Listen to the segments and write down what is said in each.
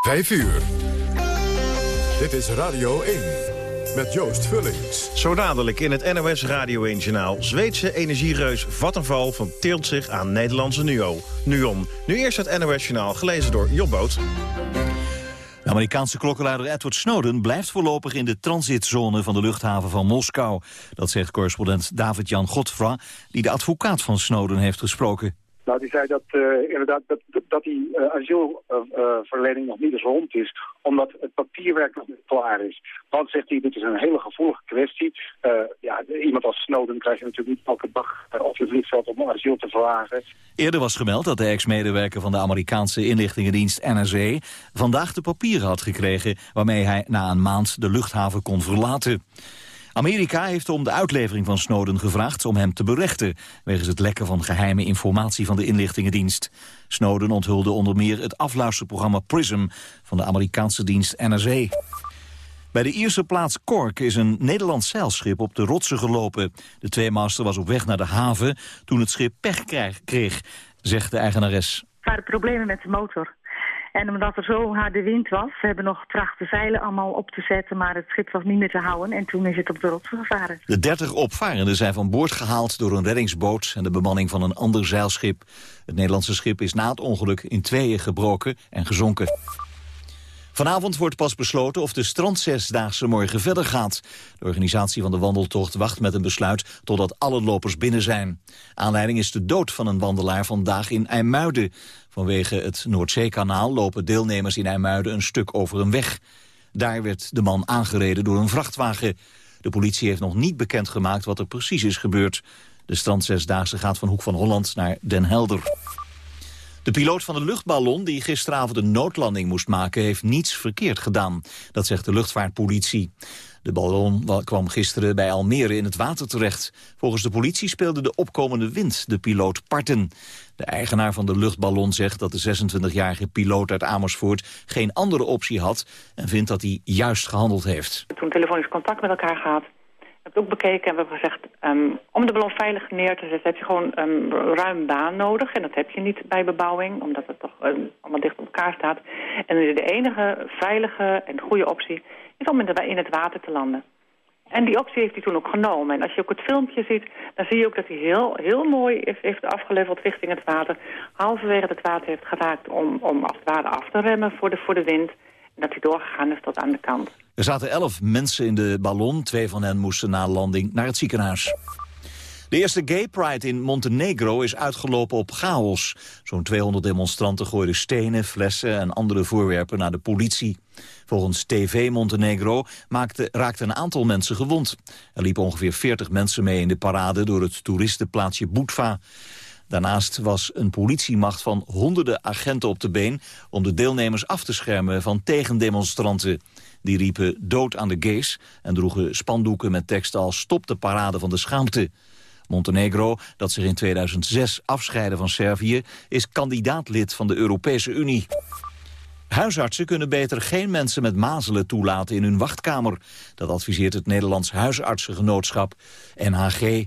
5 uur. Dit is Radio 1 met Joost Vullings. Zo dadelijk in het NOS Radio 1-journaal. Zweedse energiereus Vattenval verteelt zich aan Nederlandse NUO. NUON. Nu eerst het NOS-journaal, gelezen door Jobboot. De Amerikaanse klokkenluider Edward Snowden blijft voorlopig in de transitzone van de luchthaven van Moskou. Dat zegt correspondent David-Jan Godfra, die de advocaat van Snowden heeft gesproken. Nou, die zei dat uh, inderdaad dat, dat die uh, asielverlening nog niet eens rond is, omdat het papierwerk nog niet klaar is. Want, zegt hij, dit is een hele gevoelige kwestie. Uh, ja, iemand als Snowden krijg je natuurlijk niet elke dag op het vliegveld om asiel te vragen. Eerder was gemeld dat de ex-medewerker van de Amerikaanse inlichtingendienst NSA vandaag de papieren had gekregen waarmee hij na een maand de luchthaven kon verlaten. Amerika heeft om de uitlevering van Snowden gevraagd om hem te berechten... wegens het lekken van geheime informatie van de inlichtingendienst. Snowden onthulde onder meer het afluisterprogramma PRISM... van de Amerikaanse dienst NSA. Bij de Ierse plaats Cork is een Nederlands zeilschip op de rotsen gelopen. De tweemaster was op weg naar de haven toen het schip pech kreeg, zegt de eigenares. Er waren problemen met de motor. En omdat er zo harde wind was, we hebben nog getracht de zeilen allemaal op te zetten, maar het schip was niet meer te houden en toen is het op de rotsen gevaren. De 30 opvarenden zijn van boord gehaald door een reddingsboot en de bemanning van een ander zeilschip. Het Nederlandse schip is na het ongeluk in tweeën gebroken en gezonken. Vanavond wordt pas besloten of de strandzesdaagse morgen verder gaat. De organisatie van de wandeltocht wacht met een besluit totdat alle lopers binnen zijn. Aanleiding is de dood van een wandelaar vandaag in IJmuiden. Vanwege het Noordzeekanaal lopen deelnemers in IJmuiden een stuk over een weg. Daar werd de man aangereden door een vrachtwagen. De politie heeft nog niet bekendgemaakt wat er precies is gebeurd. De strandzesdaagse gaat van Hoek van Holland naar Den Helder. De piloot van de luchtballon die gisteravond een noodlanding moest maken... heeft niets verkeerd gedaan. Dat zegt de luchtvaartpolitie. De ballon kwam gisteren bij Almere in het water terecht. Volgens de politie speelde de opkomende wind de piloot parten. De eigenaar van de luchtballon zegt dat de 26-jarige piloot uit Amersfoort... geen andere optie had en vindt dat hij juist gehandeld heeft. Toen telefonisch contact met elkaar gehad heb het ook bekeken en we hebben gezegd... Um, om de ballon veilig neer te zetten heb je gewoon um, ruim baan nodig. En dat heb je niet bij bebouwing, omdat het toch um, allemaal dicht op elkaar staat. En de enige veilige en goede optie is om in, het water te landen. En die optie heeft hij toen ook genomen. En als je ook het filmpje ziet, dan zie je ook dat hij heel, heel mooi heeft, heeft afgeleverd richting het water. Halverwege het water heeft geraakt om, om als het ware af te remmen voor de, voor de wind. En dat hij doorgegaan is tot aan de kant. Er zaten elf mensen in de ballon. Twee van hen moesten na landing naar het ziekenhuis. De eerste Gay Pride in Montenegro is uitgelopen op chaos. Zo'n 200 demonstranten gooiden stenen, flessen en andere voorwerpen naar de politie. Volgens TV Montenegro maakte, raakte een aantal mensen gewond. Er liepen ongeveer 40 mensen mee in de parade door het toeristenplaatsje Budva. Daarnaast was een politiemacht van honderden agenten op de been... om de deelnemers af te schermen van tegendemonstranten. Die riepen dood aan de gays en droegen spandoeken met tekst als... stop de parade van de schaamte. Montenegro, dat zich in 2006 afscheidde van Servië... is kandidaatlid van de Europese Unie. Huisartsen kunnen beter geen mensen met mazelen toelaten in hun wachtkamer. Dat adviseert het Nederlands Huisartsengenootschap, NHG.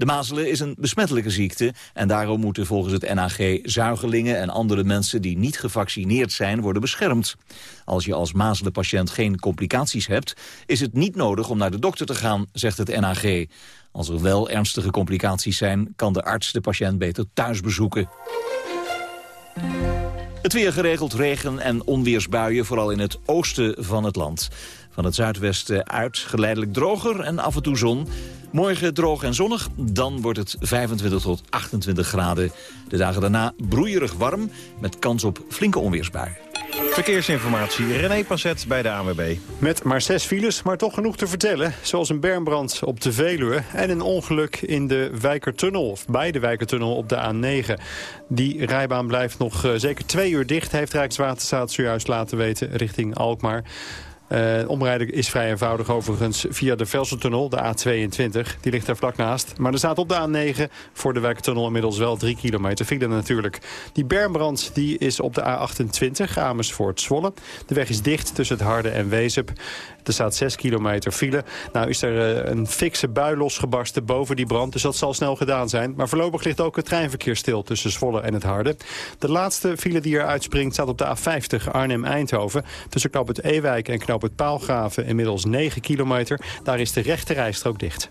De mazelen is een besmettelijke ziekte en daarom moeten volgens het NAG zuigelingen en andere mensen die niet gevaccineerd zijn worden beschermd. Als je als mazelenpatiënt geen complicaties hebt, is het niet nodig om naar de dokter te gaan, zegt het NAG. Als er wel ernstige complicaties zijn, kan de arts de patiënt beter thuis bezoeken. Het weer geregeld regen- en onweersbuien, vooral in het oosten van het land. Van het zuidwesten uit geleidelijk droger en af en toe zon. Morgen droog en zonnig, dan wordt het 25 tot 28 graden. De dagen daarna broeierig warm, met kans op flinke onweersbuien. Verkeersinformatie, René Passet bij de ANWB. Met maar zes files, maar toch genoeg te vertellen. Zoals een bermbrand op de Veluwe en een ongeluk in de Wijkertunnel... of bij de Wijkertunnel op de A9. Die rijbaan blijft nog uh, zeker twee uur dicht... heeft Rijkswaterstaat zojuist laten weten richting Alkmaar. Uh, omrijden is vrij eenvoudig overigens via de Velsentunnel, de A22. Die ligt daar vlak naast. Maar er staat op de A9 voor de Wijkertunnel inmiddels wel 3 kilometer. File natuurlijk. Die bermbrand die is op de A28, Amersfoort Zwolle. De weg is dicht tussen het Harde en Wezep. Er staat 6 kilometer file. Nou is er uh, een fikse bui losgebarsten boven die brand. Dus dat zal snel gedaan zijn. Maar voorlopig ligt ook het treinverkeer stil tussen Zwolle en het Harde. De laatste file die er uitspringt staat op de A50 Arnhem-Eindhoven. Tussen knop het Ewijk en knop het Paalgraven inmiddels 9 kilometer. Daar is de rechte rijstrook dicht.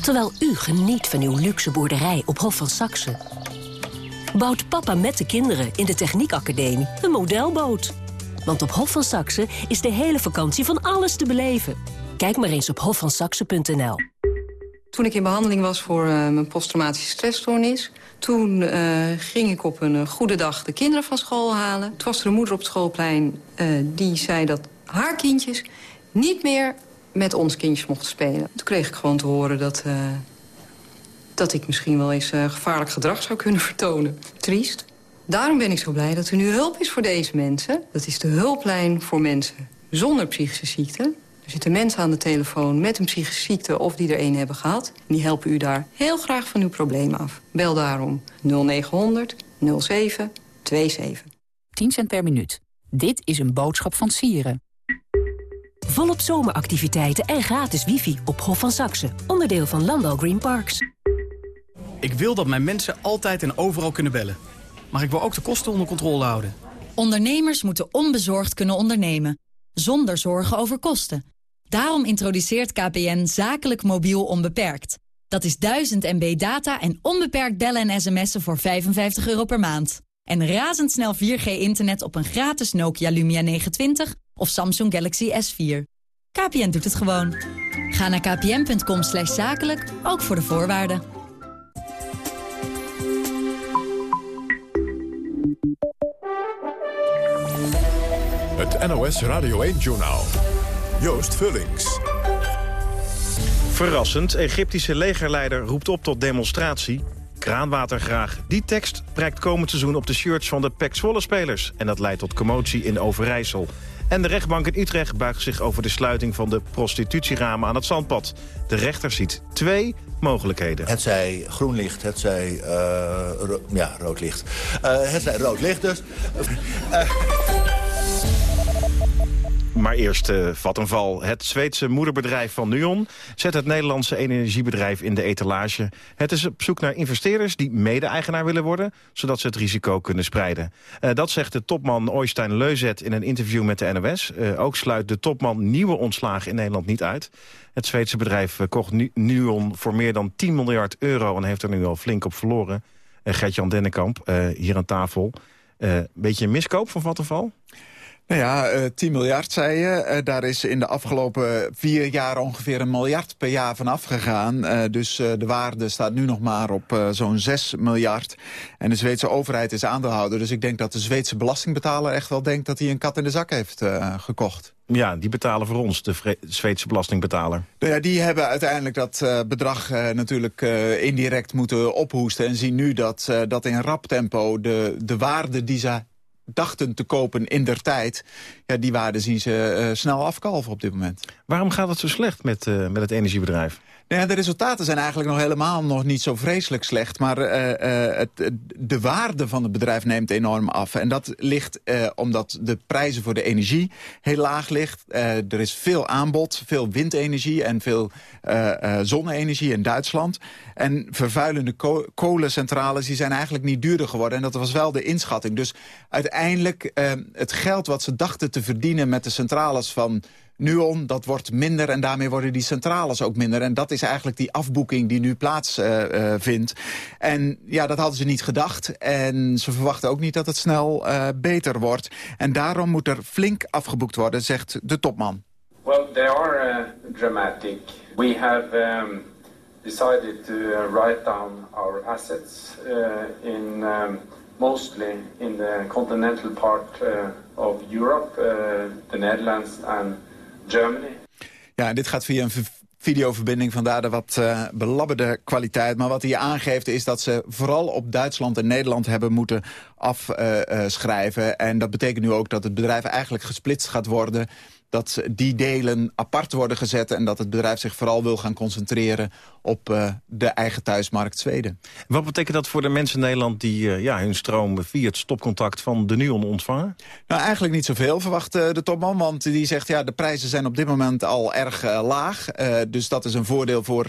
Terwijl u geniet van uw luxe boerderij op Hof van Saxe... bouwt papa met de kinderen in de Techniekacademie een modelboot. Want op Hof van Saxe is de hele vakantie van alles te beleven. Kijk maar eens op hofvansaxe.nl. Toen ik in behandeling was voor uh, mijn posttraumatische stressstoornis... toen uh, ging ik op een uh, goede dag de kinderen van school halen. Toen was er een moeder op het schoolplein die zei dat haar kindjes... niet meer met ons kindjes mochten spelen. Toen kreeg ik gewoon te horen dat, dat ik misschien wel eens gevaarlijk gedrag zou kunnen vertonen. Triest. Daarom ben ik zo blij dat er nu hulp is voor deze mensen. Dat is de hulplijn voor mensen zonder psychische ziekte. Er zitten mensen aan de telefoon met een psychische ziekte of die er een hebben gehad. Die helpen u daar heel graag van uw probleem af. Bel daarom 0900 0727. 10 cent per minuut. Dit is een boodschap van Sieren. Volop zomeractiviteiten en gratis wifi op Hof van Saxe. Onderdeel van Landal Green Parks. Ik wil dat mijn mensen altijd en overal kunnen bellen. Maar ik wil ook de kosten onder controle houden. Ondernemers moeten onbezorgd kunnen ondernemen. Zonder zorgen over kosten. Daarom introduceert KPN zakelijk mobiel onbeperkt. Dat is 1000 MB data en onbeperkt bellen en sms'en voor 55 euro per maand. En razendsnel 4G-internet op een gratis Nokia Lumia 920 of Samsung Galaxy S4. KPN doet het gewoon. Ga naar kpn.com zakelijk, ook voor de voorwaarden. Het NOS Radio 1-journaal. Joost Vullings. Verrassend, Egyptische legerleider roept op tot demonstratie. Kraanwater graag. Die tekst prijkt komend seizoen op de shirts van de Pek Zwolle-spelers. En dat leidt tot commotie in Overijssel. En de rechtbank in Utrecht buigt zich over de sluiting van de prostitutieramen aan het zandpad. De rechter ziet twee mogelijkheden. Het zij groen licht, het zij uh, ja, rood licht. Uh, het zij rood licht dus. Uh, maar eerst uh, Vattenval. Het Zweedse moederbedrijf van Nuon zet het Nederlandse energiebedrijf in de etalage. Het is op zoek naar investeerders die mede-eigenaar willen worden... zodat ze het risico kunnen spreiden. Uh, dat zegt de topman Oystein Leuzet in een interview met de NOS. Uh, ook sluit de topman nieuwe ontslagen in Nederland niet uit. Het Zweedse bedrijf kocht Nuon voor meer dan 10 miljard euro... en heeft er nu al flink op verloren. Gert-Jan Dennekamp, hier aan tafel. beetje een miskoop van Vattenval? Nou ja, uh, 10 miljard zei je. Uh, daar is in de afgelopen vier jaar ongeveer een miljard per jaar van afgegaan. Uh, dus de waarde staat nu nog maar op zo'n 6 miljard. En de Zweedse overheid is aandeelhouder. Dus ik denk dat de Zweedse belastingbetaler echt wel denkt... dat hij een kat in de zak heeft gekocht. Ja, die betalen voor ons, de Zweedse belastingbetaler. Nou ja, die hebben uiteindelijk dat uh, bedrag uh, natuurlijk uh, indirect moeten ophoesten... en zien nu dat, dat in rap tempo de, de waarde die ze dachten te kopen in der tijd... Ja, die waarde zien ze uh, snel afkalven op dit moment. Waarom gaat het zo slecht met, uh, met het energiebedrijf? De resultaten zijn eigenlijk nog helemaal nog niet zo vreselijk slecht. Maar uh, het, de waarde van het bedrijf neemt enorm af. En dat ligt omdat de prijzen voor de energie heel laag ligt. er is veel aanbod, veel windenergie en veel zonne-energie in Duitsland. En vervuilende ko kolencentrales die zijn eigenlijk niet duurder geworden. En dat was wel de inschatting. Dus uiteindelijk het geld wat ze dachten te verdienen met de centrales van Nuon, dat wordt minder en daarmee worden die centrales ook minder. En dat is eigenlijk die afboeking die nu plaatsvindt. Uh, vindt. en ja, dat hadden ze niet gedacht. En ze verwachten ook niet dat het snel uh, beter wordt. En daarom moet er flink afgeboekt worden, zegt de topman. Well, they are uh, dramatic. We have um, decided to write down our assets in um, mostly in the continental part of Europe, the Netherlands and Ja, dit gaat via een videoverbinding, vandaar de wat uh, belabberde kwaliteit. Maar wat hij aangeeft is dat ze vooral op Duitsland en Nederland hebben moeten afschrijven. En dat betekent nu ook dat het bedrijf eigenlijk gesplitst gaat worden dat die delen apart worden gezet... en dat het bedrijf zich vooral wil gaan concentreren op uh, de eigen thuismarkt Zweden. Wat betekent dat voor de mensen in Nederland... die uh, ja, hun stroom via het stopcontact van de NUON ontvangen? Nou, eigenlijk niet zoveel, verwacht uh, de topman. Want die zegt, ja, de prijzen zijn op dit moment al erg laag. dus dat is een voordeel voor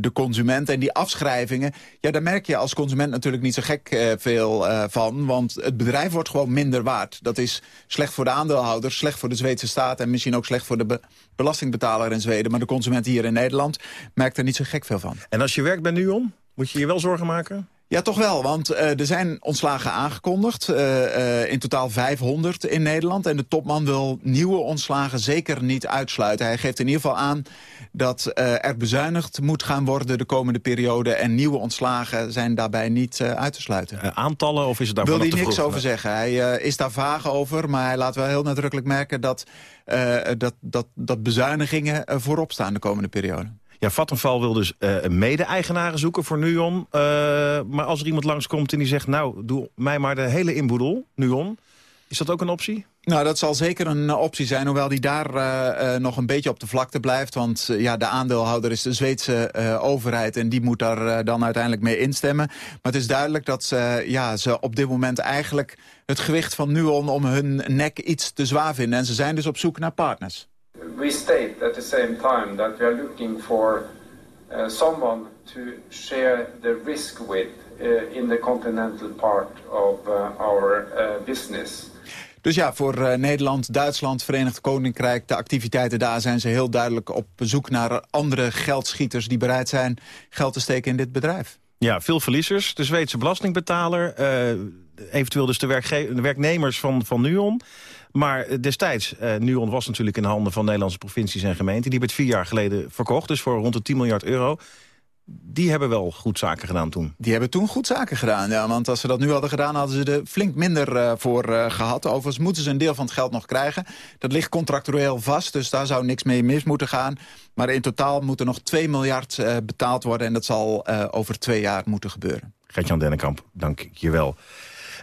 de consument. En die afschrijvingen, ja, daar merk je als consument natuurlijk niet zo gek veel van. Want het bedrijf wordt gewoon minder waard. Dat is slecht voor de aandeelhouders, slecht voor de Zweedse staat... en misschien ook slecht voor de be belastingbetaler in Zweden. Maar de consument hier in Nederland merkt er niet zo gek veel van. En als je werkt bij NUON, moet je je wel zorgen maken? Ja, toch wel, want uh, er zijn ontslagen aangekondigd. Uh, uh, in totaal 500 in Nederland. En de topman wil nieuwe ontslagen zeker niet uitsluiten. Hij geeft in ieder geval aan dat er bezuinigd moet gaan worden de komende periode. En nieuwe ontslagen zijn daarbij niet uit te sluiten. aantallen of is het daar Wil hij niks over zeggen. Hij is daar vaag over, maar hij laat wel heel nadrukkelijk merken... dat, dat, dat, dat bezuinigingen voorop staan de komende periode. Ja, Vattenfall wil dus uh, mede-eigenaren zoeken voor Nuon. Uh, maar als er iemand langskomt en die zegt... nou, doe mij maar de hele inboedel, Nuon. Is dat ook een optie? Nou, dat zal zeker een optie zijn, hoewel die daar nog een beetje op de vlakte blijft. Want ja, de aandeelhouder is de Zweedse overheid en die moet daar dan uiteindelijk mee instemmen. Maar het is duidelijk dat ja, ze op dit moment eigenlijk het gewicht van Nuon om hun nek iets te zwaar vinden. En ze zijn dus op zoek naar partners. We state at the same time that we are looking for uh, someone to share the risk with uh, in the continental part of uh, our business. Dus ja, voor uh, Nederland, Duitsland, Verenigd Koninkrijk... de activiteiten daar zijn ze heel duidelijk op zoek naar andere geldschieters... die bereid zijn geld te steken in dit bedrijf. Ja, veel verliezers. De Zweedse belastingbetaler, uh, eventueel dus de, de, werknemers van, van NUON... Maar destijds, uh, Nuon was natuurlijk in de handen van Nederlandse provincies en gemeenten. Die hebben het vier jaar geleden verkocht, dus voor rond de 10 miljard euro. Die hebben wel goed zaken gedaan toen. Die hebben toen goed zaken gedaan, ja. Want als ze dat nu hadden gedaan, hadden ze er flink minder uh, voor uh, gehad. Overigens moeten ze een deel van het geld nog krijgen. Dat ligt contractueel vast, dus daar zou niks mee mis moeten gaan. Maar in totaal moet er nog 2 miljard uh, betaald worden... en dat zal over twee jaar moeten gebeuren. Gert-Jan Dennekamp, dank je wel.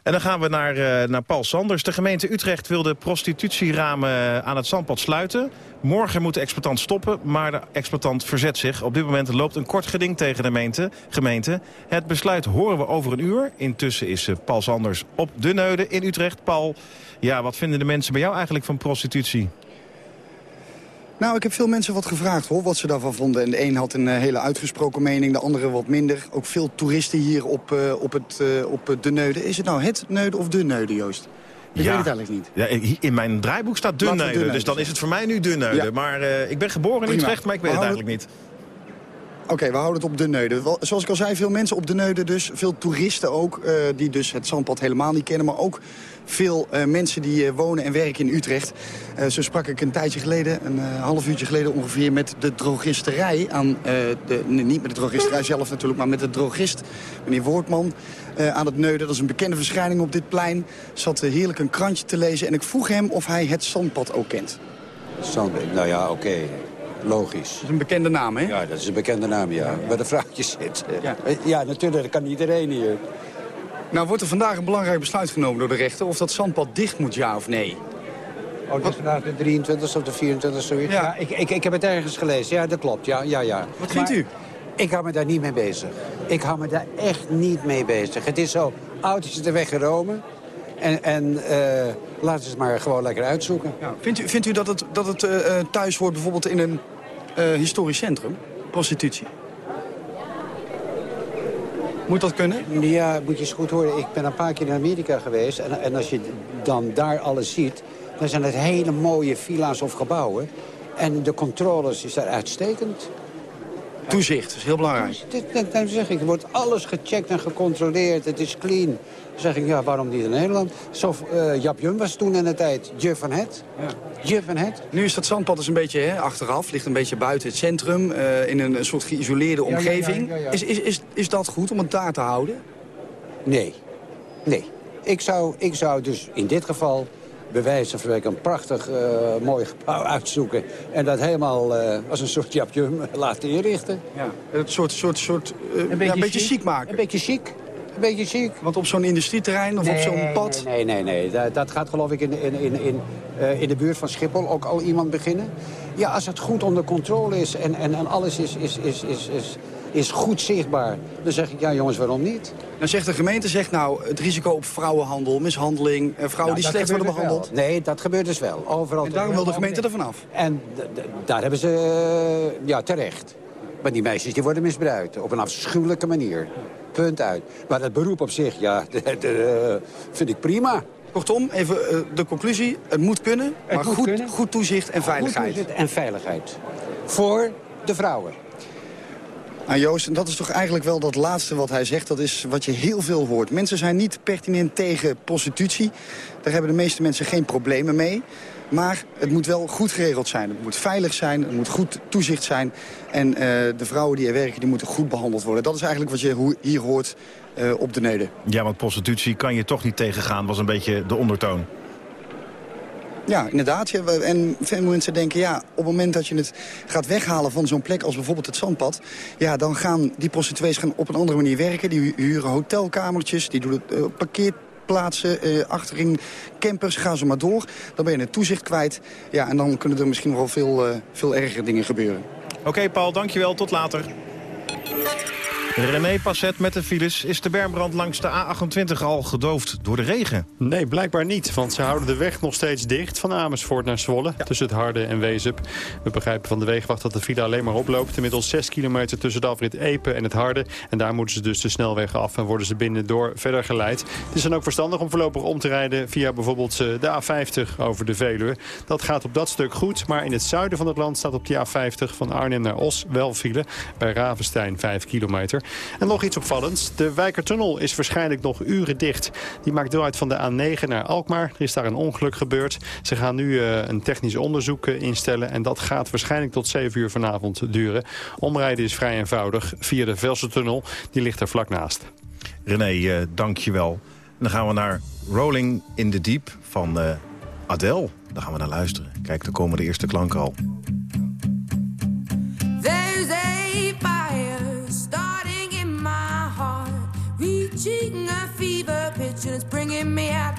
En dan gaan we naar, uh, naar Paul Sanders. De gemeente Utrecht wil de prostitutieramen aan het zandpad sluiten. Morgen moet de exploitant stoppen, maar de exploitant verzet zich. Op dit moment loopt een kort geding tegen de gemeente. gemeente. Het besluit horen we over een uur. Intussen is uh, Paul Sanders op de Neude in Utrecht. Paul, ja, wat vinden de mensen bij jou eigenlijk van prostitutie? Nou, ik heb veel mensen wat gevraagd hoor, wat ze daarvan vonden. En de een had een uh, hele uitgesproken mening, de andere wat minder. Ook veel toeristen hier op, uh, op, het, uh, op de Neude. Is het nou het Neude of de Neude, Joost? Ik ja. weet het eigenlijk niet. Ja, in mijn draaiboek staat de Neude, dus dan is het voor mij nu de Neude. Ja. Maar ik ben geboren in Utrecht, maar ik weet het eigenlijk niet. Oké, we houden het op de Neude. Zoals ik al zei, veel mensen op de Neude dus. Veel toeristen ook, uh, die dus het zandpad helemaal niet kennen. Maar ook veel uh, mensen die uh, wonen en werken in Utrecht. zo sprak ik een tijdje geleden, een half uurtje geleden ongeveer... met de drogisterij aan... de, niet met de drogisterij zelf natuurlijk, maar met de drogist, meneer Woordman... aan het Neude, dat is een bekende verschijning op dit plein. Zat heerlijk een krantje te lezen en ik vroeg hem of hij het zandpad ook kent. Zandpad, nou ja, oké. Logisch. Dat is een bekende naam, hè? Ja, dat is een bekende naam, ja. Waar de vrouwtjes zit. Ja. ja, natuurlijk, dat kan iedereen hier. Nou, wordt er vandaag een belangrijk besluit genomen door de rechter... of dat zandpad dicht moet, ja of nee? Oh, het is vandaag de 23 of de 24 zoiets? Ja, ja ik, ik, ik heb het ergens gelezen. Ja, dat klopt. Ja, ja, ja. Wat vindt u? Ik hou me daar niet mee bezig. Ik hou me daar echt niet mee bezig. Het is zo, auto's zitten weggeromen. En, en uh, laten ze het maar gewoon lekker uitzoeken. Ja. Vindt, u, vindt u dat het, dat het uh, thuis hoort bijvoorbeeld in een historisch centrum? Prostitutie? Moet dat kunnen? Ja, moet je eens goed horen. Ik ben een paar keer in Amerika geweest. En, en als je dan daar alles ziet... dan zijn het hele mooie villa's of gebouwen. En de controles is daar uitstekend. Toezicht is heel belangrijk. Dit, dan zeg ik, er wordt alles gecheckt en gecontroleerd. Het is clean. Zeg ik, ja, waarom niet in Nederland? Zo, uh, Jap Jum was toen in de tijd Juf van Het. Ja. Juf van Het. Nu is dat zandpad dus een beetje hè, achteraf. Ligt een beetje buiten het centrum. Uh, in een, een, soort geïsoleerde omgeving. Ja, ja, is, is, is, is dat goed om het daar te houden? Nee. Nee. Ik zou, ik zou dus in dit geval bij wijze van een prachtig uh, mooi gebouw uitzoeken. En dat helemaal uh, als een soort japje laten inrichten. Ja, een soort, soort, soort uh, een, beetje, ja, een beetje chic maken. Een beetje chic. Een beetje chic. Want op zo'n industrieterrein of nee, op zo'n pad? Nee, nee, nee. Dat, dat, gaat geloof ik in, in, in, in, in de buurt van Schiphol ook al iemand beginnen. Ja, als het goed onder controle is en, en, en alles is, is, is, is, is is goed zichtbaar. Dan zeg ik, ja jongens, waarom niet? Dan zegt de gemeente, zegt nou, het risico op vrouwenhandel, mishandeling... vrouwen nou, die slecht worden behandeld. Dus nee, dat gebeurt dus wel. Overal en daarom wil de gemeente er vanaf. En daar hebben ze, uh, ja, terecht. Maar die meisjes die worden misbruikt, op een afschuwelijke manier. Punt uit. Maar het beroep op zich, ja, dat uh, vind ik prima. Kortom, even uh, de conclusie. Het moet kunnen, het maar moet goed, kunnen. goed toezicht en veiligheid. Goed toezicht en veiligheid. Voor de vrouwen. Nou Joost, en dat is toch eigenlijk wel dat laatste wat hij zegt. Dat is wat je heel veel hoort. Mensen zijn niet pertinent tegen prostitutie. Daar hebben de meeste mensen geen problemen mee. Maar het moet wel goed geregeld zijn. Het moet veilig zijn, het moet goed toezicht zijn. En uh, de vrouwen die er werken, die moeten goed behandeld worden. Dat is eigenlijk wat je hier hoort uh, op de Neder. Ja, want prostitutie kan je toch niet tegengaan, was een beetje de ondertoon. Ja, inderdaad. Ja. En veel mensen denken, ja, op het moment dat je het gaat weghalen van zo'n plek als bijvoorbeeld het zandpad... ja, dan gaan die prostituees gaan op een andere manier werken. Die huren hotelkamertjes, die doen het uh, parkeerplaatsen, uh, achterin campers, gaan ze maar door. Dan ben je het toezicht kwijt. Ja, en dan kunnen er misschien wel veel, uh, veel ergere dingen gebeuren. Oké, Paul, dankjewel. Tot later. René Passet met de files. Is de bermbrand langs de A28 al gedoofd door de regen? Nee, blijkbaar niet. Want ze houden de weg nog steeds dicht van Amersfoort naar Zwolle. Ja. Tussen het Harde en Wezep. We begrijpen van de wegenwacht dat de file alleen maar oploopt. Inmiddels 6 kilometer tussen de afrit Epe en het Harde. En daar moeten ze dus de snelweg af en worden ze binnendoor verder geleid. Het is dan ook verstandig om voorlopig om te rijden via bijvoorbeeld de A50 over de Veluwe. Dat gaat op dat stuk goed. Maar in het zuiden van het land staat op die A50 van Arnhem naar Os wel file. Bij Ravenstein 5 kilometer. En nog iets opvallends. De Wijkertunnel is waarschijnlijk nog uren dicht. Die maakt deel uit van de A9 naar Alkmaar. Er is daar een ongeluk gebeurd. Ze gaan nu uh, een technisch onderzoek uh, instellen. En dat gaat waarschijnlijk tot 7 uur vanavond duren. Omrijden is vrij eenvoudig via de Velsertunnel. Die ligt er vlak naast. René, uh, dank je wel. Dan gaan we naar Rolling in the Deep van Adele. Daar gaan we naar luisteren. Kijk, daar komen de eerste klanken al.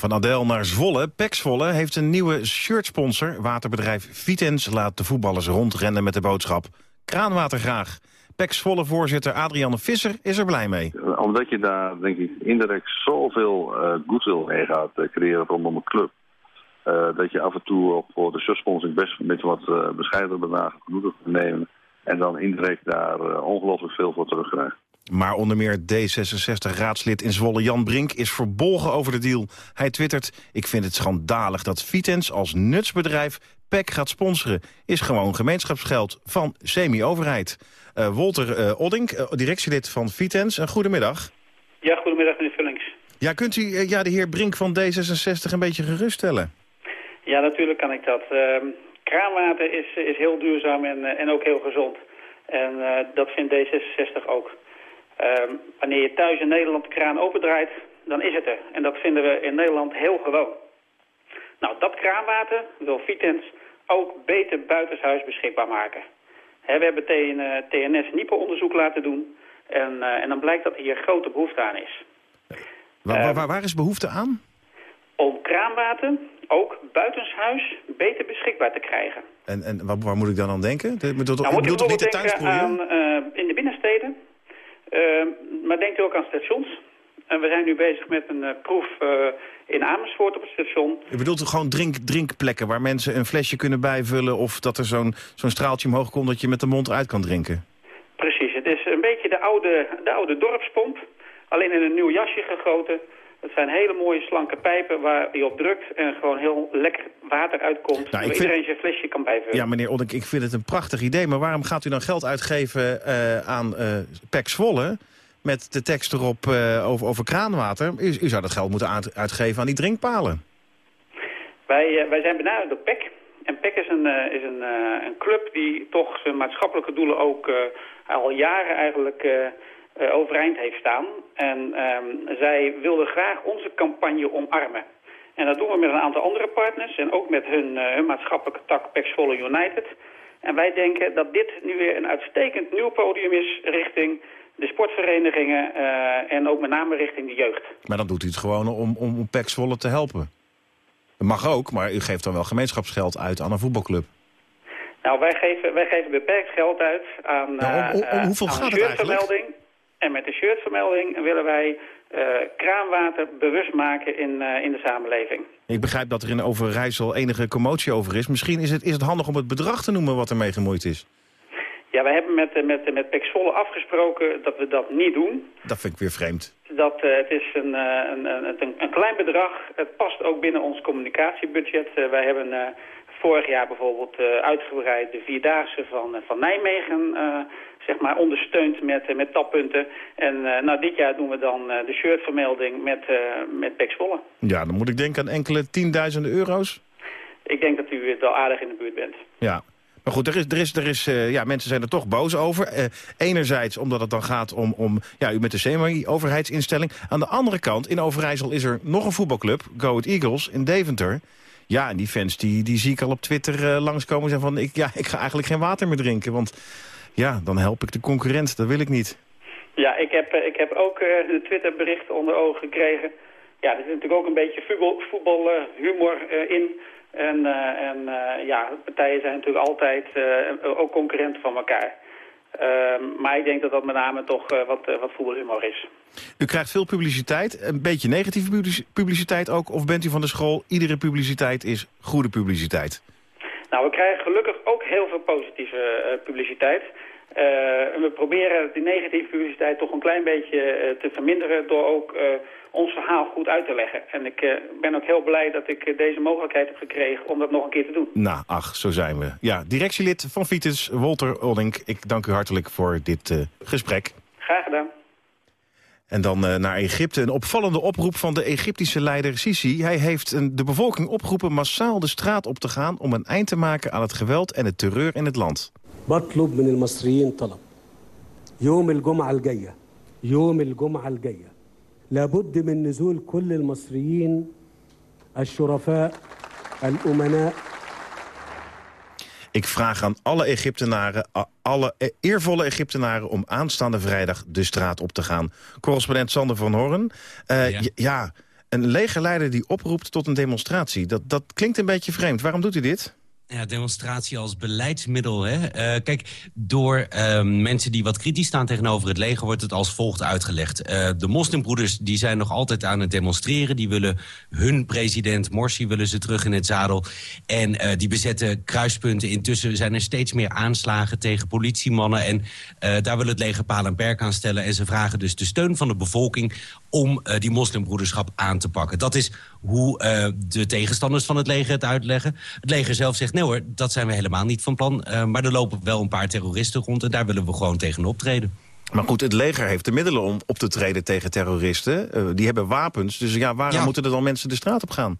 van Adel naar Zwolle. Pek Zwolle heeft een nieuwe shirtsponsor. Waterbedrijf Vitens laat de voetballers rondrennen met de boodschap. Kraanwater graag. Pek Zwolle voorzitter Adrianne Visser is er blij mee. Omdat je daar, denk ik, indirect zoveel uh, goodwill mee gaat uh, creëren rondom een club. Uh, dat je af en toe voor de shirtsponsoring best met wat uh, bescheidene bedragen nemen. En dan indirect daar ongelooflijk veel voor terugkrijgt. Maar onder meer D66-raadslid in Zwolle Jan Brink is verbolgen over de deal. Hij twittert, ik vind het schandalig dat Vitens als nutsbedrijf PEC gaat sponsoren. Is gewoon gemeenschapsgeld van semi-overheid. Uh, Wolter uh, Oddink, uh, directielid van Vitens, een goedemiddag. Ja, goedemiddag meneer Vullings. Ja, kunt u ja, de heer Brink van D66 een beetje geruststellen? Ja, natuurlijk kan ik dat. Ehm, kraanwater is, is heel duurzaam en, en ook heel gezond. En dat vindt D66 ook. Uh, wanneer je thuis in Nederland de kraan opendraait, dan is het er. En dat vinden we in Nederland heel gewoon. Nou, dat kraanwater wil Vitens ook beter buitenshuis beschikbaar maken. He, we hebben TNS NIPO-onderzoek laten doen. En, uh, en dan blijkt dat hier grote behoefte aan is. Waar, waar, waar is behoefte aan? Om kraanwater ook buitenshuis beter beschikbaar te krijgen. En, en waar, waar moet ik dan aan denken? De, bedoelt, nou, moet bedoelt u niet de denken aan uh, in de binnensteden. Uh, maar denkt u ook aan stations. En we zijn nu bezig met een uh, proef uh, in Amersfoort op het station. U bedoelt gewoon drink, drinkplekken waar mensen een flesje kunnen bijvullen... of dat er zo'n zo'n straaltje omhoog komt dat je met de mond uit kan drinken? Precies, het is een beetje de oude, de oude dorpspomp. Alleen in een nieuw jasje gegoten. Het zijn hele mooie slanke pijpen waar je op drukt en gewoon heel lekker water uitkomt. Nou, vind... iedereen zijn flesje kan bijvullen. Ja, meneer Oddink, ik vind het een prachtig idee. Maar waarom gaat u dan geld uitgeven uh, aan uh, Pek Zwolle... met de tekst erop uh, over, over kraanwater? U, u, zou dat geld moeten uitgeven aan die drinkpalen. Wij, wij zijn benaderd door PEC. En PEC is een, is een, een club die toch zijn maatschappelijke doelen ook al jaren eigenlijk overeind heeft staan. En um, zij wilden graag onze campagne omarmen. En dat doen we met een aantal andere partners en ook met hun, uh, hun maatschappelijke tak Pax Volle United. En wij denken dat dit nu weer een uitstekend nieuw podium is richting de sportverenigingen uh, en ook met name richting de jeugd. Maar dan doet u het gewoon om, om Volle te helpen. Dat mag ook, maar u geeft dan wel gemeenschapsgeld uit aan een voetbalclub. Nou, wij geven, wij geven beperkt geld uit aan, nou, om, om, om hoeveel aan gaat het eigenlijk? En met de shirtvermelding willen wij uh, kraanwater bewust maken in, uh, in de samenleving. Ik begrijp dat er in Overijssel enige commotie over is. Misschien is het, is het handig om het bedrag te noemen wat ermee gemoeid is. Ja, wij hebben met, met, met Pexvolle afgesproken dat we dat niet doen. Dat vind ik weer vreemd. Dat, uh, het is een, een, een, een, klein bedrag. Het past ook binnen ons communicatiebudget. wij hebben vorig jaar bijvoorbeeld uitgebreid de Vierdaagse van, van Nijmegen zeg maar, ondersteund met, met tappunten. En uh, nou, dit jaar doen we dan uh, de shirtvermelding met, met Pex Volle. Ja, dan moet ik denken aan enkele tienduizenden euro's. Ik denk dat u het wel aardig in de buurt bent. Ja, maar goed, er is, er is, er is, uh, ja, mensen zijn er toch boos over. Uh, enerzijds omdat het dan gaat om, om ja, u met de semi-overheidsinstelling. Aan de andere kant, in Overijssel is er nog een voetbalclub, Go Eagles, in Deventer. Ja, en die fans die, die zie ik al op Twitter uh, langskomen en zeggen van... Ik, ja, ik ga eigenlijk geen water meer drinken, want ja, dan help ik de concurrent. Dat wil ik niet. Ja, ik heb, ik heb ook uh, de Twitterberichten onder ogen gekregen. Ja, er zit natuurlijk ook een beetje voetbal, voetbalhumor uh, in. En, uh, en ja, partijen zijn natuurlijk altijd ook concurrenten van elkaar. Ehm, maar ik denk dat dat met name toch wat, wat voetbalhumor is. U krijgt veel publiciteit, een beetje negatieve publiciteit ook. Of bent u van de school, iedere publiciteit is goede publiciteit? Nou, we krijgen gelukkig ook heel veel positieve publiciteit. Uh, we proberen die negatieve publiciteit toch een klein beetje uh, te verminderen... door ook ons verhaal goed uit te leggen. En ik ben ook heel blij dat ik deze mogelijkheid heb gekregen om dat nog een keer te doen. Nou, ach, zo zijn we. Ja, directielid van Vitus, Wolter Ollink. Ik dank u hartelijk voor dit gesprek. Graag gedaan. En dan naar Egypte. Een opvallende oproep van de Egyptische leider Sisi. Hij heeft een, de bevolking opgeroepen massaal de straat op te gaan... om een eind te maken aan het geweld en de terreur in het land. بطلب من المصريين طلب يوم الجمعة الجاية يوم الجمعة الجاية لابد من نزول كل المصريين الشرفاء الأمناء Ik vraag aan alle Egyptenaren, alle eervolle Egyptenaren... om aanstaande vrijdag de straat op te gaan. Correspondent Sander van Horn. Uh, ja, ja Een legerleider die oproept tot een demonstratie. Dat, dat klinkt een beetje vreemd. Waarom doet u dit? Ja, demonstratie als beleidsmiddel. Hè? Uh, kijk, door uh, mensen die wat kritisch staan tegenover het leger... wordt het als volgt uitgelegd. Uh, de moslimbroeders die zijn nog altijd aan het demonstreren. Die willen hun president Morsi willen ze terug in het zadel. En die bezetten kruispunten. Intussen zijn er steeds meer aanslagen tegen politiemannen. En daar wil het leger paal en perk aan stellen. En ze vragen dus de steun van de bevolking om die moslimbroederschap aan te pakken. Dat is hoe de tegenstanders van het leger het uitleggen. Het leger zelf zegt, nee hoor, dat zijn we helemaal niet van plan. Uh, maar er lopen wel een paar terroristen rond en daar willen we gewoon tegen optreden. Maar goed, het leger heeft de middelen om op te treden tegen terroristen. die hebben wapens, dus ja, waarom ja. moeten er dan mensen de straat op gaan?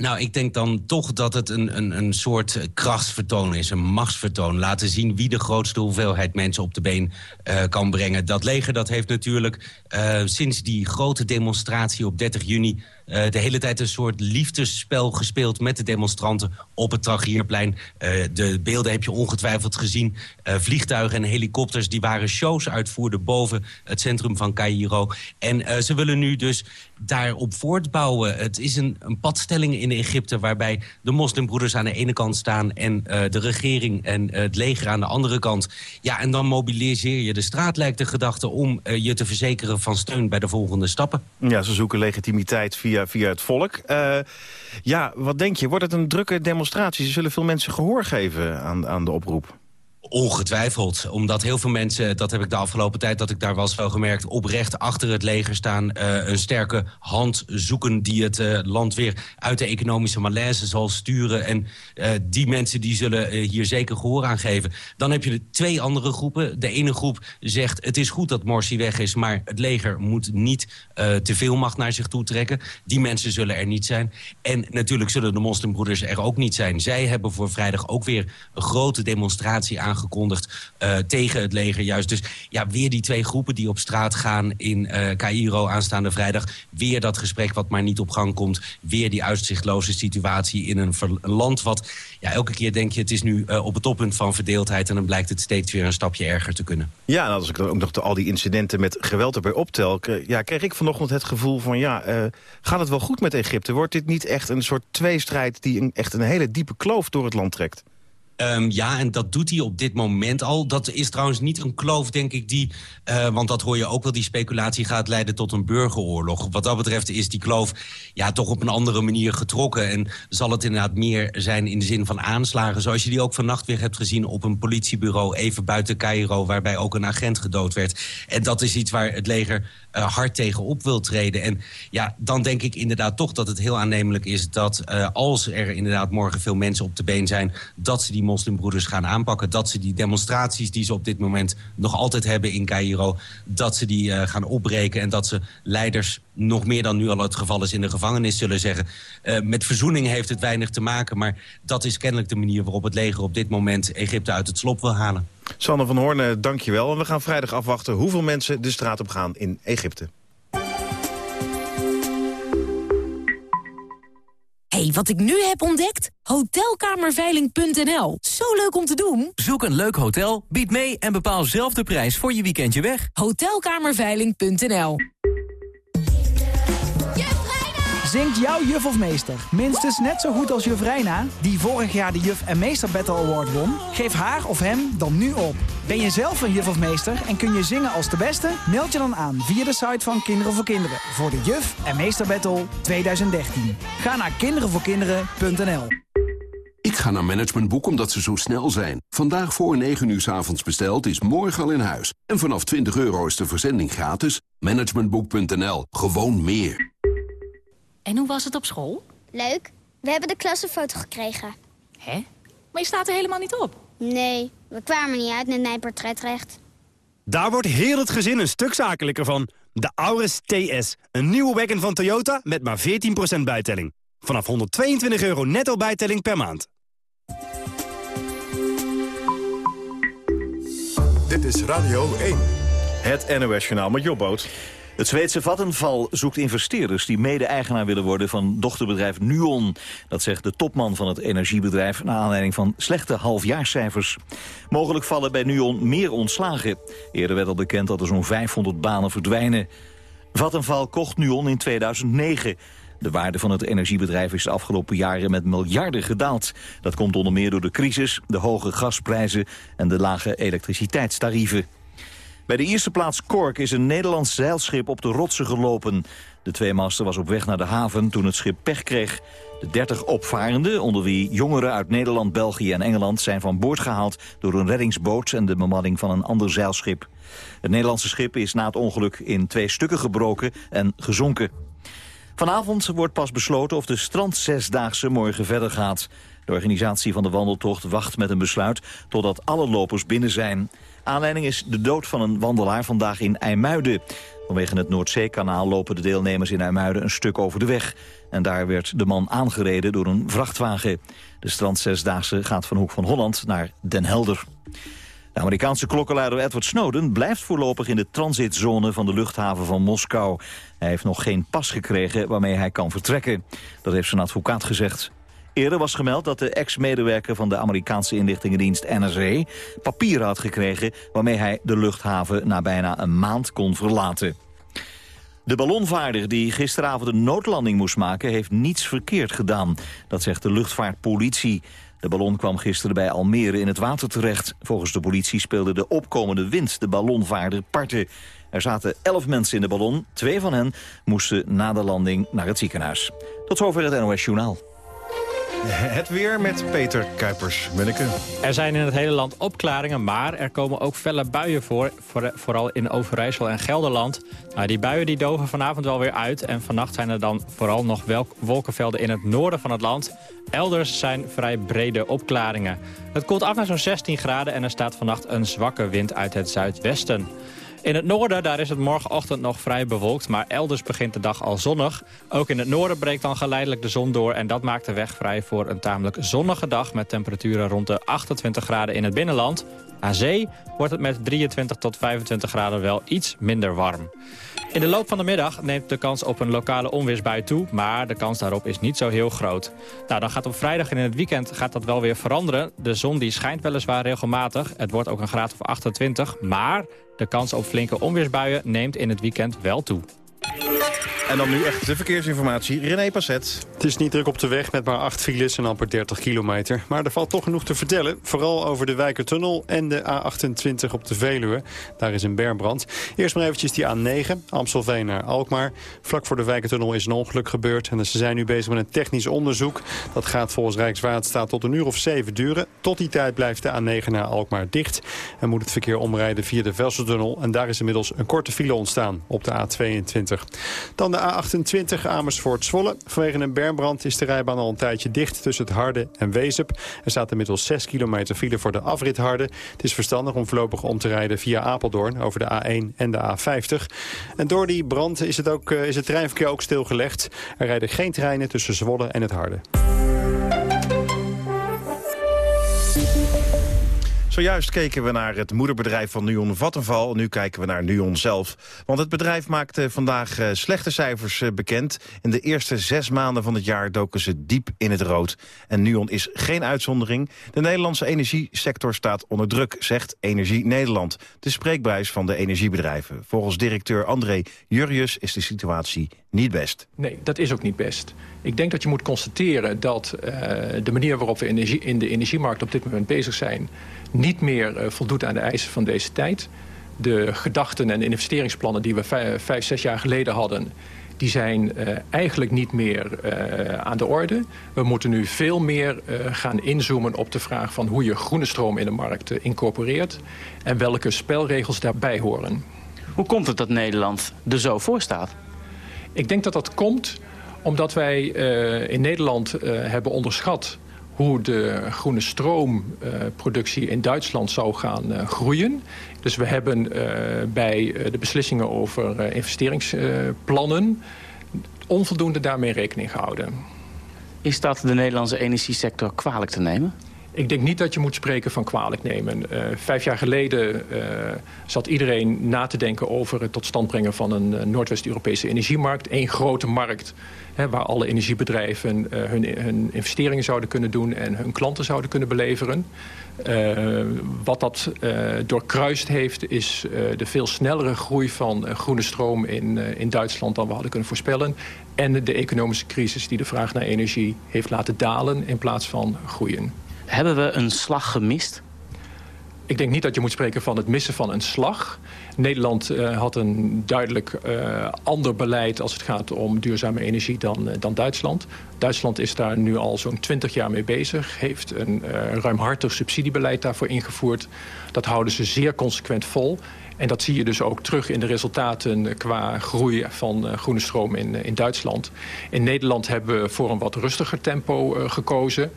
Nou, ik denk dan toch dat het een, een, een soort krachtsvertoon is, een machtsvertoon. Laten zien wie de grootste hoeveelheid mensen op de been uh, kan brengen. Dat leger dat heeft natuurlijk uh, sinds die grote demonstratie op 30 juni... Uh, de hele tijd een soort liefdesspel gespeeld met de demonstranten op het Tragierplein. Uh, de beelden heb je ongetwijfeld gezien. Uh, vliegtuigen en helikopters die waren shows uitvoerden boven het centrum van Cairo. En ze willen nu dus daarop voortbouwen. Het is een, een padstelling in Egypte waarbij de moslimbroeders aan de ene kant staan... en de regering en het leger aan de andere kant. Ja, en dan mobiliseer je de straat, lijkt de gedachte... om je te verzekeren van steun bij de volgende stappen. Ja, ze zoeken legitimiteit via via, het volk. Uh, ja, wat denk je? Wordt het een drukke demonstratie? Zullen veel mensen gehoor geven aan, aan de oproep? Ongetwijfeld, omdat heel veel mensen, dat heb ik de afgelopen tijd dat ik daar was wel gemerkt, oprecht achter het leger staan, uh, een sterke hand zoeken die het uh, land weer uit de economische malaise zal sturen. En uh, die mensen die zullen hier zeker gehoor aan geven. Dan heb je de twee andere groepen. De ene groep zegt het is goed dat Morsi weg is, maar het leger moet niet te veel macht naar zich toe trekken. Die mensen zullen er niet zijn. En natuurlijk zullen de moslimbroeders er ook niet zijn. Zij hebben voor vrijdag ook weer een grote demonstratie aangekondigd aangekondigd uh, tegen het leger juist. Dus ja, weer die twee groepen die op straat gaan in uh, Cairo aanstaande vrijdag. Weer dat gesprek wat maar niet op gang komt. Weer die uitzichtloze situatie in een, land wat... Ja, elke keer denk je het is nu uh, op het toppunt van verdeeldheid... en dan blijkt het steeds weer een stapje erger te kunnen. Ja, en als ik ook nog de, al die incidenten met geweld erbij optel... ja, kreeg ik vanochtend het gevoel van... ja, gaat het wel goed met Egypte? Wordt dit niet echt een soort tweestrijd... die een, echt een hele diepe kloof door het land trekt? Um, ja, en dat doet hij op dit moment al. Dat is trouwens niet een kloof, denk ik, die... Uh, want dat hoor je ook wel, die speculatie gaat leiden tot een burgeroorlog. Wat dat betreft is die kloof ja, toch op een andere manier getrokken. En zal het inderdaad meer zijn in de zin van aanslagen... zoals je die ook vannacht weer hebt gezien op een politiebureau... even buiten Cairo, waarbij ook een agent gedood werd. En dat is iets waar het leger uh, hard tegen op wil treden. En ja, dan denk ik inderdaad toch dat het heel aannemelijk is... dat uh, als er inderdaad morgen veel mensen op de been zijn... dat ze die moslimbroeders gaan aanpakken. Dat ze die demonstraties die ze op dit moment nog altijd hebben in Cairo... dat ze die uh, gaan opbreken en dat ze leiders nog meer dan nu al het geval is in de gevangenis zullen zeggen. Uh, met verzoening heeft het weinig te maken, maar dat is kennelijk de manier waarop het leger op dit moment Egypte uit het slop wil halen. Sanne van Hoorn, dank je wel. En we gaan vrijdag afwachten hoeveel mensen de straat op gaan in Egypte. Hey, wat ik nu heb ontdekt? Hotelkamerveiling.nl. Zo leuk om te doen. Zoek een leuk hotel, bied mee en bepaal zelf de prijs voor je weekendje weg. Hotelkamerveiling.nl. Zingt jouw juf of meester minstens net zo goed als juf Reina... die vorig jaar de Juf en Meester Battle Award won? Geef haar of hem dan nu op. Ben je zelf een juf of meester en kun je zingen als de beste? Meld je dan aan via de site van Kinderen voor Kinderen... voor de Juf en Meester Battle 2013. Ga naar kinderenvoorkinderen.nl Ik ga naar Managementboek omdat ze zo snel zijn. Vandaag voor 9 uur s avonds besteld is morgen al in huis. En vanaf 20 euro is de verzending gratis. Managementboek.nl. Gewoon meer. En hoe was het op school? Leuk. We hebben de klassenfoto gekregen. Hè? Maar je staat er helemaal niet op. Nee, we kwamen niet uit met mijn portretrecht. Daar wordt heel het gezin een stuk zakelijker van. De Auris TS, een nieuwe wagon van Toyota met maar 14% bijtelling. Vanaf 122 euro netto bijtelling per maand. Dit is Radio 1. Het NOS Journaal met Jobboot. Het Zweedse Vattenfall zoekt investeerders die mede-eigenaar willen worden van dochterbedrijf Nuon. Dat zegt de topman van het energiebedrijf naar aanleiding van slechte halfjaarscijfers. Mogelijk vallen bij Nuon meer ontslagen. Eerder werd al bekend dat er zo'n 500 banen verdwijnen. Vattenfall kocht Nuon in 2009. De waarde van het energiebedrijf is de afgelopen jaren met miljarden gedaald. Dat komt onder meer door de crisis, de hoge gasprijzen en de lage elektriciteitstarieven. Bij de eerste plaats Kork is een Nederlands zeilschip op de rotsen gelopen. De tweemaster was op weg naar de haven toen het schip pech kreeg. De 30 opvarenden, onder wie jongeren uit Nederland, België en Engeland... zijn van boord gehaald door een reddingsboot en de bemanning van een ander zeilschip. Het Nederlandse schip is na het ongeluk in twee stukken gebroken en gezonken. Vanavond wordt pas besloten of de strandzesdaagse morgen verder gaat. De organisatie van de wandeltocht wacht met een besluit totdat alle lopers binnen zijn. Aanleiding is de dood van een wandelaar vandaag in IJmuiden. Vanwege het Noordzeekanaal lopen de deelnemers in IJmuiden een stuk over de weg. En daar werd de man aangereden door een vrachtwagen. De strandzesdaagse gaat van Hoek van Holland naar Den Helder. De Amerikaanse klokkenluider Edward Snowden blijft voorlopig in de transitzone van de luchthaven van Moskou. Hij heeft nog geen pas gekregen waarmee hij kan vertrekken. Dat heeft zijn advocaat gezegd. Eerder was gemeld dat de ex-medewerker van de Amerikaanse inlichtingendienst NSA... papieren had gekregen waarmee hij de luchthaven na bijna een maand kon verlaten. De ballonvaarder die gisteravond een noodlanding moest maken... heeft niets verkeerd gedaan. Dat zegt de luchtvaartpolitie. De ballon kwam gisteren bij Almere in het water terecht. Volgens de politie speelde de opkomende wind de ballonvaarder parten. Er zaten elf mensen in de ballon. Twee van hen moesten na de landing naar het ziekenhuis. Tot zover het NOS Journaal. Het weer met Peter Kuipers-Munneke. Er zijn in het hele land opklaringen, maar er komen ook felle buien voor. vooral in Overijssel en Gelderland. Nou, die buien die doven vanavond wel weer uit. En vannacht zijn er dan vooral nog wolkenvelden in het noorden van het land. Elders zijn vrij brede opklaringen. Het koelt af naar zo'n 16 graden en er staat vannacht een zwakke wind uit het zuidwesten. In het noorden daar is het morgenochtend nog vrij bewolkt, maar elders begint de dag al zonnig. Ook in het noorden breekt dan geleidelijk de zon door en dat maakt de weg vrij voor een tamelijk zonnige dag met temperaturen rond de 28 graden in het binnenland. Aan zee wordt het met 23 tot 25 graden wel iets minder warm. In de loop van de middag neemt de kans op een lokale onweersbui toe... maar de kans daarop is niet zo heel groot. Nou, dan gaat op vrijdag en in het weekend gaat dat wel weer veranderen. De zon die schijnt weliswaar regelmatig. Het wordt ook een graad of 28, maar de kans op flinke onweersbuien neemt in het weekend wel toe. En dan nu echt de verkeersinformatie. René Passet. Het is niet druk op de weg met maar 8 files en amper 30 kilometer. Maar er valt toch genoeg te vertellen. Vooral over de Wijkertunnel en de A28 op de Veluwe. Daar is een bermbrand. Eerst maar eventjes die A9, Amstelveen naar Alkmaar. Vlak voor de Wijkertunnel is een ongeluk gebeurd. En ze zijn nu bezig met een technisch onderzoek. Dat gaat volgens Rijkswaterstaat tot een uur of zeven duren. Tot die tijd blijft de A9 naar Alkmaar dicht. En moet het verkeer omrijden via de Velsertunnel. En daar is inmiddels een korte file ontstaan op de A22. Dan de A28 Amersfoort-Zwolle. Vanwege een bermbrand is de rijbaan al een tijdje dicht tussen het Harde en Wezep. Er staat inmiddels 6 kilometer file voor de afrit Harde. Het is verstandig om voorlopig om te rijden via Apeldoorn over de A1 en de A50. En door die brand is het, ook, is het treinverkeer ook stilgelegd. Er rijden geen treinen tussen Zwolle en het Harde. Zojuist keken we naar het moederbedrijf van Nuon Vattenval. Nu kijken we naar Nuon zelf. Want het bedrijf maakte vandaag eh, slechte cijfers eh, bekend. In de eerste zes maanden van het jaar doken ze diep in het rood. En Nuon is geen uitzondering. De Nederlandse energiesector staat onder druk, zegt Energie Nederland. De spreekbuis van de energiebedrijven. Volgens directeur André Jurrius is de situatie niet best. Nee, dat is ook niet best. Ik denk dat je moet constateren dat uh, de manier waarop we energie, in de energiemarkt op dit moment bezig zijn... niet meer uh, voldoet aan de eisen van deze tijd. De gedachten en investeringsplannen die we vijf, vijf zes jaar geleden hadden... die zijn uh, eigenlijk niet meer aan de orde. We moeten nu veel meer gaan inzoomen op de vraag van... hoe je groene stroom in de markt incorporeert... en welke spelregels daarbij horen. Hoe komt het dat Nederland er zo voor staat? Ik denk dat dat komt omdat wij in Nederland hebben onderschat hoe de groene stroomproductie uh, in Duitsland zou gaan groeien. Dus we hebben bij de beslissingen over investeringsplannen onvoldoende daarmee rekening gehouden. Is dat de Nederlandse energiesector kwalijk te nemen? Ik denk niet dat je moet spreken van kwalijk nemen. Uh, vijf jaar geleden uh, zat iedereen na te denken over het tot stand brengen van een uh, Noordwest-Europese energiemarkt. Eén grote markt hè, waar alle energiebedrijven hun, hun, investeringen zouden kunnen doen en hun klanten zouden kunnen beleveren. wat dat doorkruist heeft is de veel snellere groei van groene stroom in, in Duitsland dan we hadden kunnen voorspellen. En de economische crisis die de vraag naar energie heeft laten dalen in plaats van groeien. Hebben we een slag gemist? Ik denk niet dat je moet spreken van het missen van een slag. Nederland uh, had een duidelijk uh, ander beleid als het gaat om duurzame energie dan, uh, dan Duitsland. Duitsland is daar nu al zo'n 20 jaar mee bezig. Heeft een ruimhartig subsidiebeleid daarvoor ingevoerd. Dat houden ze zeer consequent vol. En dat zie je dus ook terug in de resultaten qua groei van groene stroom in, in Duitsland. In Nederland hebben we voor een wat rustiger tempo gekozen.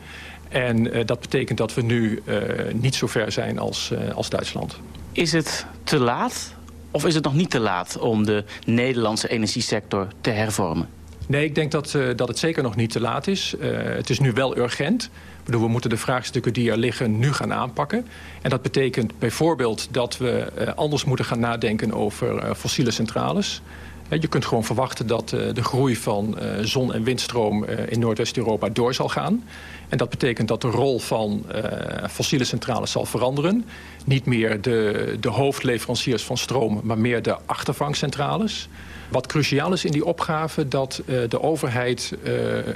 En uh, dat betekent dat we nu uh, niet zo ver zijn als, uh, als Duitsland. Is het te laat of is het nog niet te laat om de Nederlandse energiesector te hervormen? Nee, ik denk dat, dat het zeker nog niet te laat is. het is nu wel urgent. Bedoel, we moeten de vraagstukken die er liggen nu gaan aanpakken. En dat betekent bijvoorbeeld dat we anders moeten gaan nadenken over fossiele centrales. Je kunt gewoon verwachten dat de groei van zon- en windstroom in Noordwest-Europa door zal gaan. En dat betekent dat de rol van fossiele centrales zal veranderen. Niet meer de, de hoofdleveranciers van stroom, maar meer de achtervangcentrales. Wat cruciaal is in die opgave, dat de overheid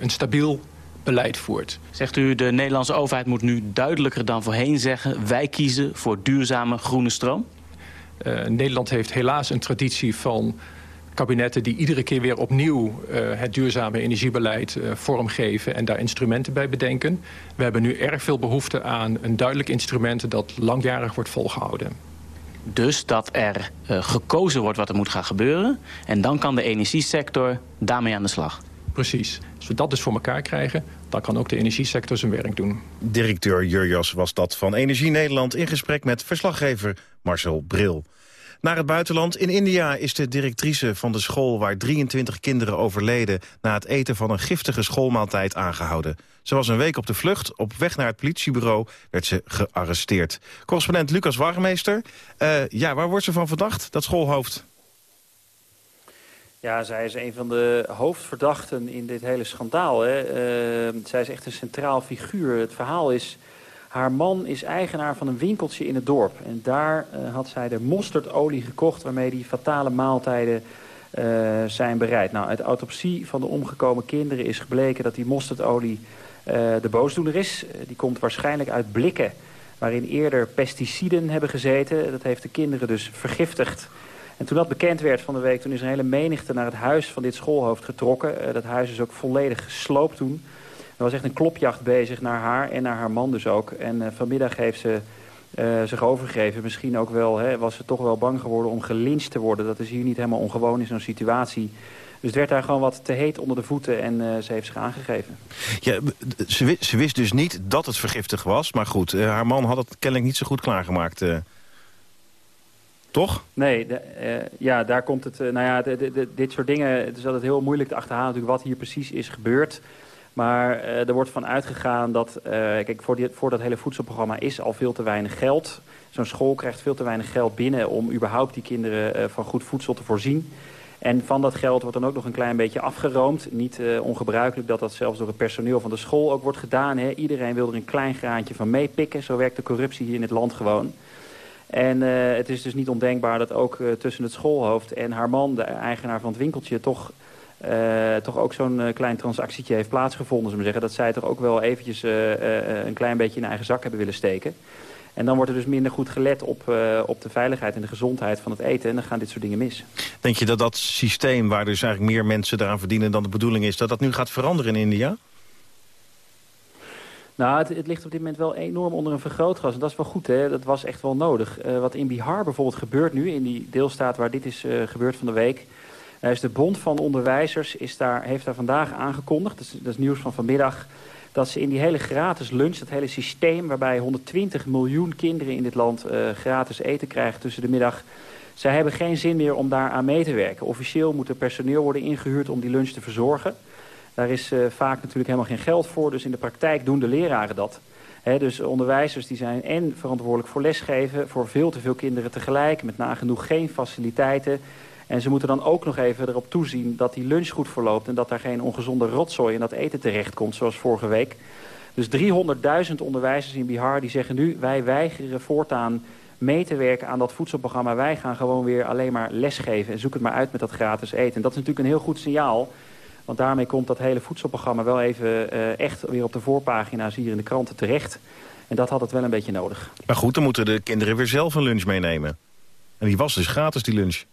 een stabiel beleid voert. Zegt u, de Nederlandse overheid moet nu duidelijker dan voorheen zeggen... wij kiezen voor duurzame groene stroom? Nederland heeft helaas een traditie van kabinetten die iedere keer weer opnieuw uh, het duurzame energiebeleid uh, vormgeven en daar instrumenten bij bedenken. We hebben nu erg veel behoefte aan een duidelijk instrument dat langjarig wordt volgehouden. Dus dat er uh, gekozen wordt wat er moet gaan gebeuren. En dan kan de energiesector daarmee aan de slag. Precies. Als we dat dus voor elkaar krijgen, dan kan ook de energiesector zijn werk doen. Directeur Jurjas was dat van Energie Nederland... in gesprek met verslaggever Marcel Bril. Naar het buitenland. In India is de directrice van de school waar 23 kinderen overleden... na het eten van een giftige schoolmaaltijd aangehouden. Ze was een week op de vlucht. Op weg naar het politiebureau werd ze gearresteerd. Correspondent Lucas Warmeester. Uh, ja, waar wordt ze van verdacht, dat schoolhoofd? Ja, zij is een van de hoofdverdachten in dit hele schandaal. Hè. Uh, zij is echt een centraal figuur. Het verhaal is haar man is eigenaar van een winkeltje in het dorp. En daar uh, had zij de mosterdolie gekocht waarmee die fatale maaltijden uh, zijn bereid. Nou, uit autopsie van de omgekomen kinderen is gebleken dat die mosterdolie uh, de boosdoener is. die komt waarschijnlijk uit blikken waarin eerder pesticiden hebben gezeten. Dat heeft de kinderen dus vergiftigd. En toen dat bekend werd van de week, toen is een hele menigte naar het huis van dit schoolhoofd getrokken. dat huis is ook volledig gesloopt toen. Er was echt een klopjacht bezig naar haar en naar haar man dus ook. En uh, vanmiddag heeft ze uh, zich overgegeven. Misschien ook wel, hè, was ze toch wel bang geworden om gelincht te worden. Dat is hier niet helemaal ongewoon in zo'n situatie. Dus het werd daar gewoon wat te heet onder de voeten en uh, ze heeft zich aangegeven. Ja, ze, ze, wist dus niet dat het vergiftig was. Maar goed, haar man had het kennelijk niet zo goed klaargemaakt. Toch? Nee, de, ja, daar komt het... nou ja, de, de, dit soort dingen... Het is altijd heel moeilijk te achterhalen natuurlijk wat hier precies is gebeurd. Maar uh, er wordt van uitgegaan dat, uh, kijk, voor, die, voor dat hele voedselprogramma is al veel te weinig geld. Zo'n school krijgt veel te weinig geld binnen om überhaupt die kinderen uh, van goed voedsel te voorzien. En van dat geld wordt dan ook nog een klein beetje afgeroomd. Niet ongebruikelijk dat dat zelfs door het personeel van de school ook wordt gedaan. Hè. Iedereen wil er een klein graantje van meepikken. Zo werkt de corruptie hier in het land gewoon. En het is dus niet ondenkbaar dat ook tussen het schoolhoofd en haar man, de eigenaar van het winkeltje, toch uh, toch ook zo'n uh, klein transactietje heeft plaatsgevonden. Zullen zeggen. Dat zij toch ook wel eventjes uh, een klein beetje in eigen zak hebben willen steken. En dan wordt er dus minder goed gelet op, op de veiligheid en de gezondheid van het eten. En dan gaan dit soort dingen mis. Denk je dat dat systeem waar dus eigenlijk meer mensen daaraan verdienen dan de bedoeling is... dat dat nu gaat veranderen in India? Nou, het, het, ligt op dit moment wel enorm onder een vergrootglas. En dat is wel goed, hè? dat was echt wel nodig. Uh, wat in Bihar bijvoorbeeld gebeurt nu, in die deelstaat waar dit is uh, gebeurd van de week... Is de Bond van Onderwijzers is daar, heeft daar vandaag aangekondigd, dat is, nieuws van vanmiddag... dat ze in die hele gratis lunch, dat hele systeem... waarbij 120 miljoen kinderen in dit land uh, gratis eten krijgen tussen de middag... zij hebben geen zin meer om daar aan mee te werken. Officieel moet er personeel worden ingehuurd om die lunch te verzorgen. Daar is uh, vaak natuurlijk helemaal geen geld voor, dus in de praktijk doen de leraren dat... Dus onderwijzers die zijn en verantwoordelijk voor lesgeven... voor veel te veel kinderen tegelijk, met nagenoeg geen faciliteiten... En ze moeten dan ook nog even erop toezien dat die lunch goed verloopt... en dat daar geen ongezonde rotzooi in dat eten terechtkomt, zoals vorige week. Dus 300.000 onderwijzers in Bihar die zeggen nu... wij weigeren voortaan mee te werken aan dat voedselprogramma. Wij gaan gewoon weer alleen maar lesgeven en zoek het maar uit met dat gratis eten. En dat is natuurlijk een heel goed signaal... Want daarmee komt dat hele voedselprogramma wel even uh, echt weer op de voorpagina's hier in de kranten terecht. En dat had het wel een beetje nodig. Maar goed, dan moeten de kinderen weer zelf een lunch meenemen. En die was dus gratis, die lunch.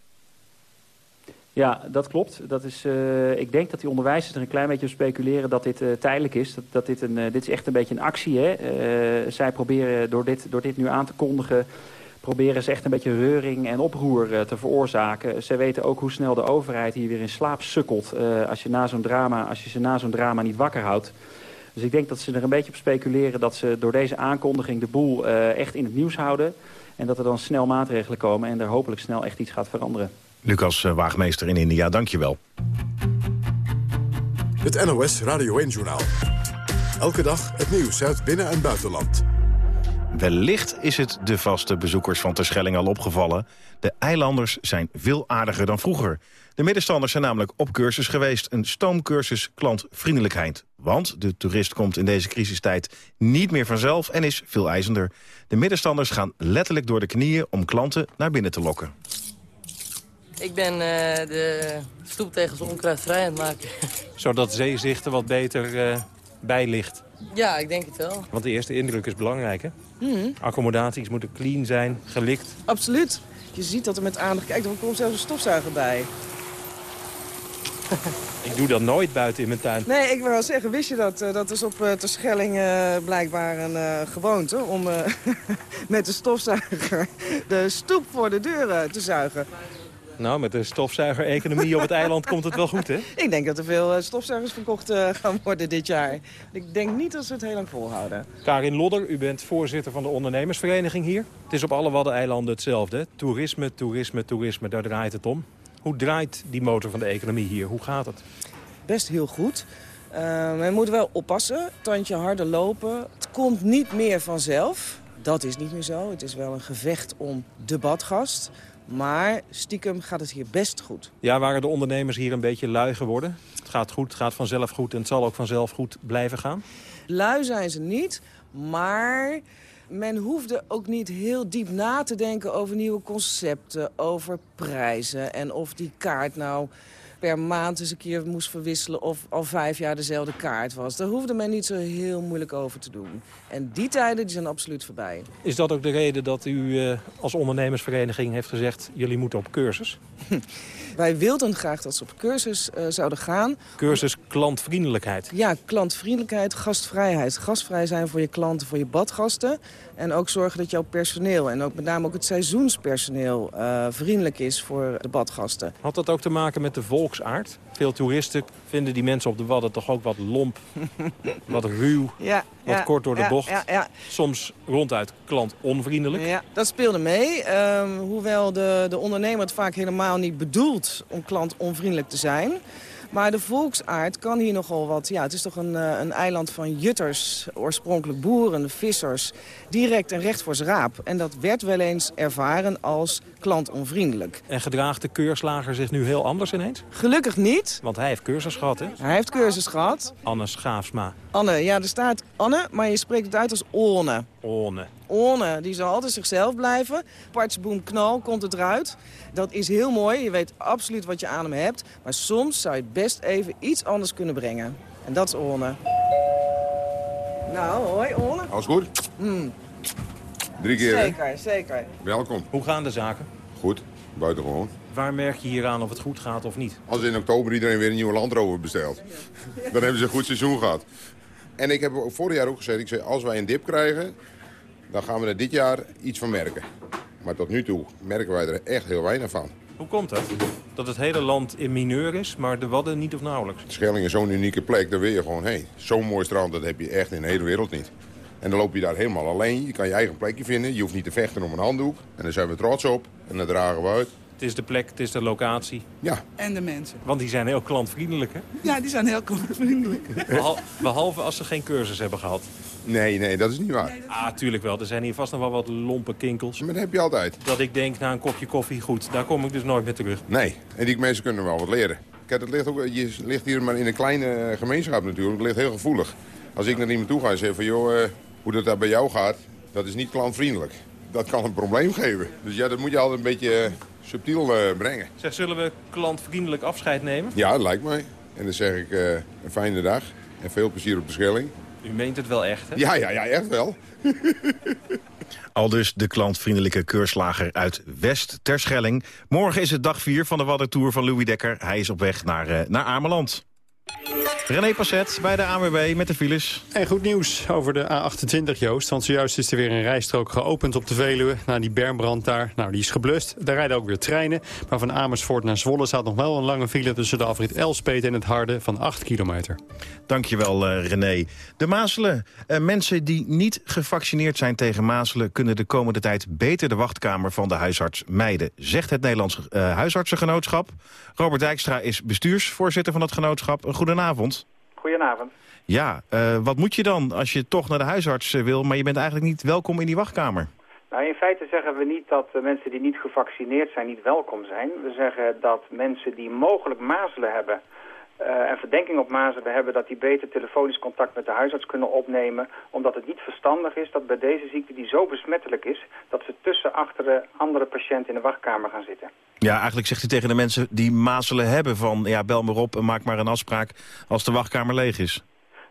Ja, dat klopt. Dat is, uh, ik denk dat die onderwijzers er een klein beetje op speculeren dat dit uh, tijdelijk is. Dat, dat dit, een, uh, dit is echt een beetje een actie. Hè? zij proberen door dit, door dit nu aan te kondigen... proberen ze echt een beetje reuring en oproer te veroorzaken. Ze weten ook hoe snel de overheid hier weer in slaap sukkelt... als, je na zo'n drama, als je ze na zo'n drama niet wakker houdt. Dus ik denk dat ze er een beetje op speculeren... dat ze door deze aankondiging de boel echt in het nieuws houden... en dat er dan snel maatregelen komen en er hopelijk snel echt iets gaat veranderen. Lucas Waagmeester in India, dankjewel. Het NOS Radio 1-journaal. Elke dag het nieuws uit binnen- en buitenland. Wellicht is het de vaste bezoekers van Terschelling al opgevallen. De eilanders zijn veel aardiger dan vroeger. De middenstanders zijn namelijk op cursus geweest. Een stoomcursus klantvriendelijkheid. Want de toerist komt in deze crisistijd niet meer vanzelf en is veel eisender. De middenstanders gaan letterlijk door de knieën om klanten naar binnen te lokken. Ik ben uh, de stoeptegels onkruidvrij aan het maken. Zodat zeezicht er wat beter uh, bij ligt. Ja, ik denk het wel. Want de eerste indruk is belangrijk, hè? Mm. Accommodaties moeten clean zijn, gelikt. Absoluut. Je ziet dat er met aandacht... Kijk, er komt zelfs een stofzuiger bij. ik doe dat nooit buiten in mijn tuin. Nee, ik wil wel zeggen, wist je dat? dat is op uh, Terschelling uh, blijkbaar een uh, gewoonte... om met de stofzuiger de stoep voor de deuren te zuigen. Nou, met de stofzuiger-economie op het eiland komt het wel goed, hè? Ik denk dat er veel stofzuigers verkocht uh, gaan worden dit jaar. Ik denk niet dat ze het heel lang volhouden. Karin Lodder, u bent voorzitter van de ondernemersvereniging hier. Het is op alle Waddeneilanden hetzelfde. Toerisme, toerisme, toerisme, daar draait het om. Hoe draait die motor van de economie hier? Hoe gaat het? Best heel goed. Uh, we moeten wel oppassen, tandje harder lopen. Het komt niet meer vanzelf. Dat is niet meer zo. Het is wel een gevecht om de badgast. Maar stiekem gaat het hier best goed. Ja, waren de ondernemers hier een beetje lui geworden? Het gaat goed, het gaat vanzelf goed en het zal ook vanzelf goed blijven gaan? Lui zijn ze niet, maar men hoefde ook niet heel diep na te denken over nieuwe concepten, over prijzen en of die kaart nou per maand eens een keer moest verwisselen... of al vijf jaar dezelfde kaart was. Daar hoefde men niet zo heel moeilijk over te doen. En die tijden die zijn absoluut voorbij. Is dat ook de reden dat u uh, als ondernemersvereniging heeft gezegd... jullie moeten op cursus? Wij wilden graag dat ze op cursus uh, zouden gaan. Cursus klantvriendelijkheid? Ja, klantvriendelijkheid, gastvrijheid. Gastvrij zijn voor je klanten, voor je badgasten. En ook zorgen dat jouw personeel en ook met name ook het seizoenspersoneel... Uh, vriendelijk is voor de badgasten. Had dat ook te maken met de volksaard? Veel toeristen vinden die mensen op de Wadden toch ook wat lomp, wat ruw, ja, wat ja, kort door de ja, bocht. Soms ronduit klantonvriendelijk. Ja, dat speelde mee. Um, hoewel de, de ondernemer het vaak helemaal niet bedoelt om klantonvriendelijk te zijn... Maar de volksaard kan hier nogal wat... Ja, het is toch een, een eiland van jutters, oorspronkelijk boeren, vissers... direct en recht voor zijn raap. En dat werd wel eens ervaren als klantonvriendelijk. En gedraagt de keurslager zich nu heel anders ineens? Gelukkig niet. Want hij heeft cursus gehad, hè? Hij heeft cursus gehad. Anne Schaafsma. Anne, ja, er staat Anne, maar je spreekt het uit als Orne. Orne. Orne, die zal altijd zichzelf blijven. Partsboom knal komt het eruit. Dat is heel mooi, je weet absoluut wat je aan hem hebt. Maar soms zou je het best even iets anders kunnen brengen. En dat is Orne. Nou, hoi Orne. Alles goed? Mm. Drie keer, Zeker, hè? zeker. Welkom. Hoe gaan de zaken? Goed, buitengewoon. Waar merk je hier aan of het goed gaat of niet? Als in oktober iedereen weer een nieuwe Land Rover bestelt. Dan hebben ze een goed seizoen gehad. En ik heb vorig jaar ook gezegd, ik zei, als wij een dip krijgen... dan gaan we er dit jaar iets van merken. Maar tot nu toe merken wij er echt heel weinig van. Hoe komt dat? Dat het hele land in mineur is, maar de Wadden niet of nauwelijks? Schelling is zo'n unieke plek, daar wil je gewoon heen. Zo'n mooi strand, dat heb je echt in de hele wereld niet. En dan loop je daar helemaal alleen. Je kan je eigen plekje vinden. Je hoeft niet te vechten om een handdoek. En daar zijn we trots op. En dat dragen we uit. Het is de plek, het is de locatie. Ja. En de mensen. Want die zijn heel klantvriendelijk, hè? Ja, die zijn heel klantvriendelijk. Behal, behalve als ze geen cursus hebben gehad. Nee, nee, dat is niet waar. Ah, tuurlijk wel. Er zijn hier vast nog wel wat lompe kinkels. Maar dat heb je altijd. Dat ik denk, na een kopje koffie, goed, daar kom ik dus nooit meer terug. Nee, en die mensen kunnen wel wat leren. Kijk, het ligt ook, je ligt hier maar in een kleine gemeenschap natuurlijk. Het ligt heel gevoelig. Als ik naar iemand toe ga en zeg van, joh, eh, hoe dat daar bij jou gaat, dat is niet klantvriendelijk. Dat kan een probleem geven. Dus ja, dat moet je altijd een beetje eh, subtiel eh, brengen. Zeg, zullen we klantvriendelijk afscheid nemen? Ja, dat lijkt mij. En dan zeg ik eh, een fijne dag en veel plezier op de Schelling. U meent het wel echt, hè? Ja, ja, ja, echt wel. Al dus de klantvriendelijke keurslager uit West Terschelling. Morgen is het dag 4 van de Waddentour van Louis Dekker. Hij is op weg naar, uh, naar Ameland. René Passet bij de ANWB met de files. En goed nieuws over de A28, Joost. Want zojuist is er weer een rijstrook geopend op de Veluwe. Na die bermbrand daar, nou die is geblust. Daar rijden ook weer treinen. Maar van Amersfoort naar Zwolle staat nog wel een lange file... tussen de afrit Elspet en het Harde van 8 kilometer. Dankjewel, uh, René. De mazelen. Uh, mensen die niet gevaccineerd zijn tegen mazelen... kunnen de komende tijd beter de wachtkamer van de huisarts mijden... zegt het Nederlands uh, Huisartsengenootschap. Robert Dijkstra is bestuursvoorzitter van dat genootschap. Goedenavond. Goedenavond. Ja, uh, wat moet je dan als je toch naar de huisarts wil... maar je bent eigenlijk niet welkom in die wachtkamer? Nou, in feite zeggen we niet dat uh, mensen die niet gevaccineerd zijn niet welkom zijn. We zeggen dat mensen die mogelijk mazelen hebben... Uh, en verdenking op mazelen hebben dat die beter telefonisch contact met de huisarts kunnen opnemen. Omdat het niet verstandig is dat bij deze ziekte die zo besmettelijk is... dat ze tussen de andere patiënten in de wachtkamer gaan zitten. Ja, eigenlijk zegt u tegen de mensen die mazelen hebben van... ja, bel maar op en maak maar een afspraak als de wachtkamer leeg is.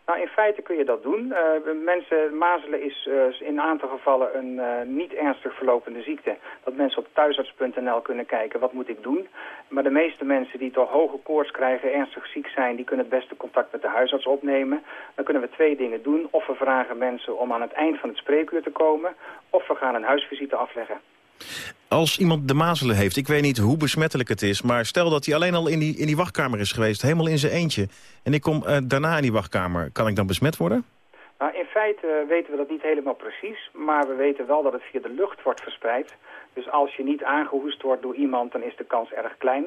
Nou, in feite kun je dat doen. Uh, mensen, mazelen is uh, in een aantal gevallen een uh, niet ernstig verlopende ziekte. Dat mensen op thuisarts.nl kunnen kijken, wat moet ik doen? Maar de meeste mensen die toch hoge koorts krijgen, ernstig ziek zijn... die kunnen het beste contact met de huisarts opnemen. Dan kunnen we twee dingen doen. Of we vragen mensen om aan het eind van het spreekuur te komen... of we gaan een huisvisite afleggen. Als iemand de mazelen heeft, ik weet niet hoe besmettelijk het is... maar stel dat hij alleen al in die, in die wachtkamer is geweest, helemaal in zijn eentje... en ik kom uh, daarna in die wachtkamer, kan ik dan besmet worden? Nou, in feite weten we dat niet helemaal precies... maar we weten wel dat het via de lucht wordt verspreid. Dus als je niet aangehoest wordt door iemand, dan is de kans erg klein...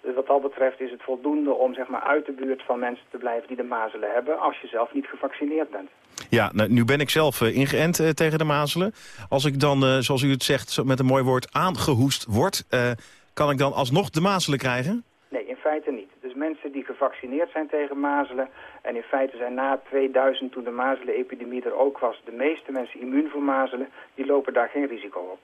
Dus wat dat betreft is het voldoende om zeg maar, uit de buurt van mensen te blijven die de mazelen hebben... als je zelf niet gevaccineerd bent. Ja, nou, nu ben ik zelf uh, ingeënt uh, tegen de mazelen. Als ik dan, uh, zoals u het zegt, met een mooi woord aangehoest word... kan ik dan alsnog de mazelen krijgen? Nee, in feite niet. Dus mensen die gevaccineerd zijn tegen mazelen... en in feite zijn na 2000, toen de mazelenepidemie er ook was... de meeste mensen immuun voor mazelen, die lopen daar geen risico op.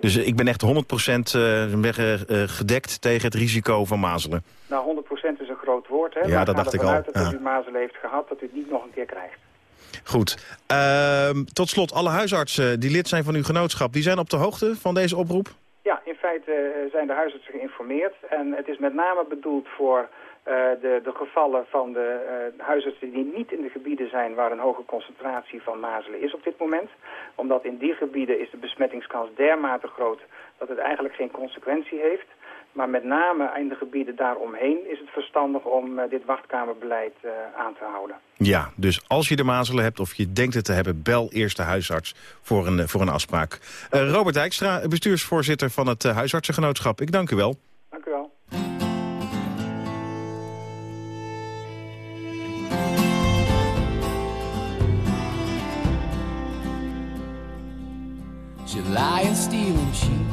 Dus ik ben echt 100% uh, weg, uh, gedekt tegen het risico van mazelen. Nou, 100% is een groot woord. Hè? Ja, maar dat dacht ik al. Uit dat ja. u mazelen heeft gehad, dat u het niet nog een keer krijgt. Goed. Uh, tot slot, alle huisartsen die lid zijn van uw genootschap... die zijn op de hoogte van deze oproep? Ja, in feite zijn de huisartsen geïnformeerd. En het is met name bedoeld voor... Uh, de, de, gevallen van de uh, huisartsen die niet in de gebieden zijn waar een hoge concentratie van mazelen is op dit moment. Omdat in die gebieden is de besmettingskans dermate groot dat het eigenlijk geen consequentie heeft. Maar met name in de gebieden daaromheen is het verstandig om uh, dit wachtkamerbeleid aan te houden. Ja, dus als je de mazelen hebt of je denkt het te hebben, bel eerst de huisarts voor een, voor een afspraak. Robert Dijkstra, bestuursvoorzitter van het huisartsengenootschap. Ik. Dank u wel. 第五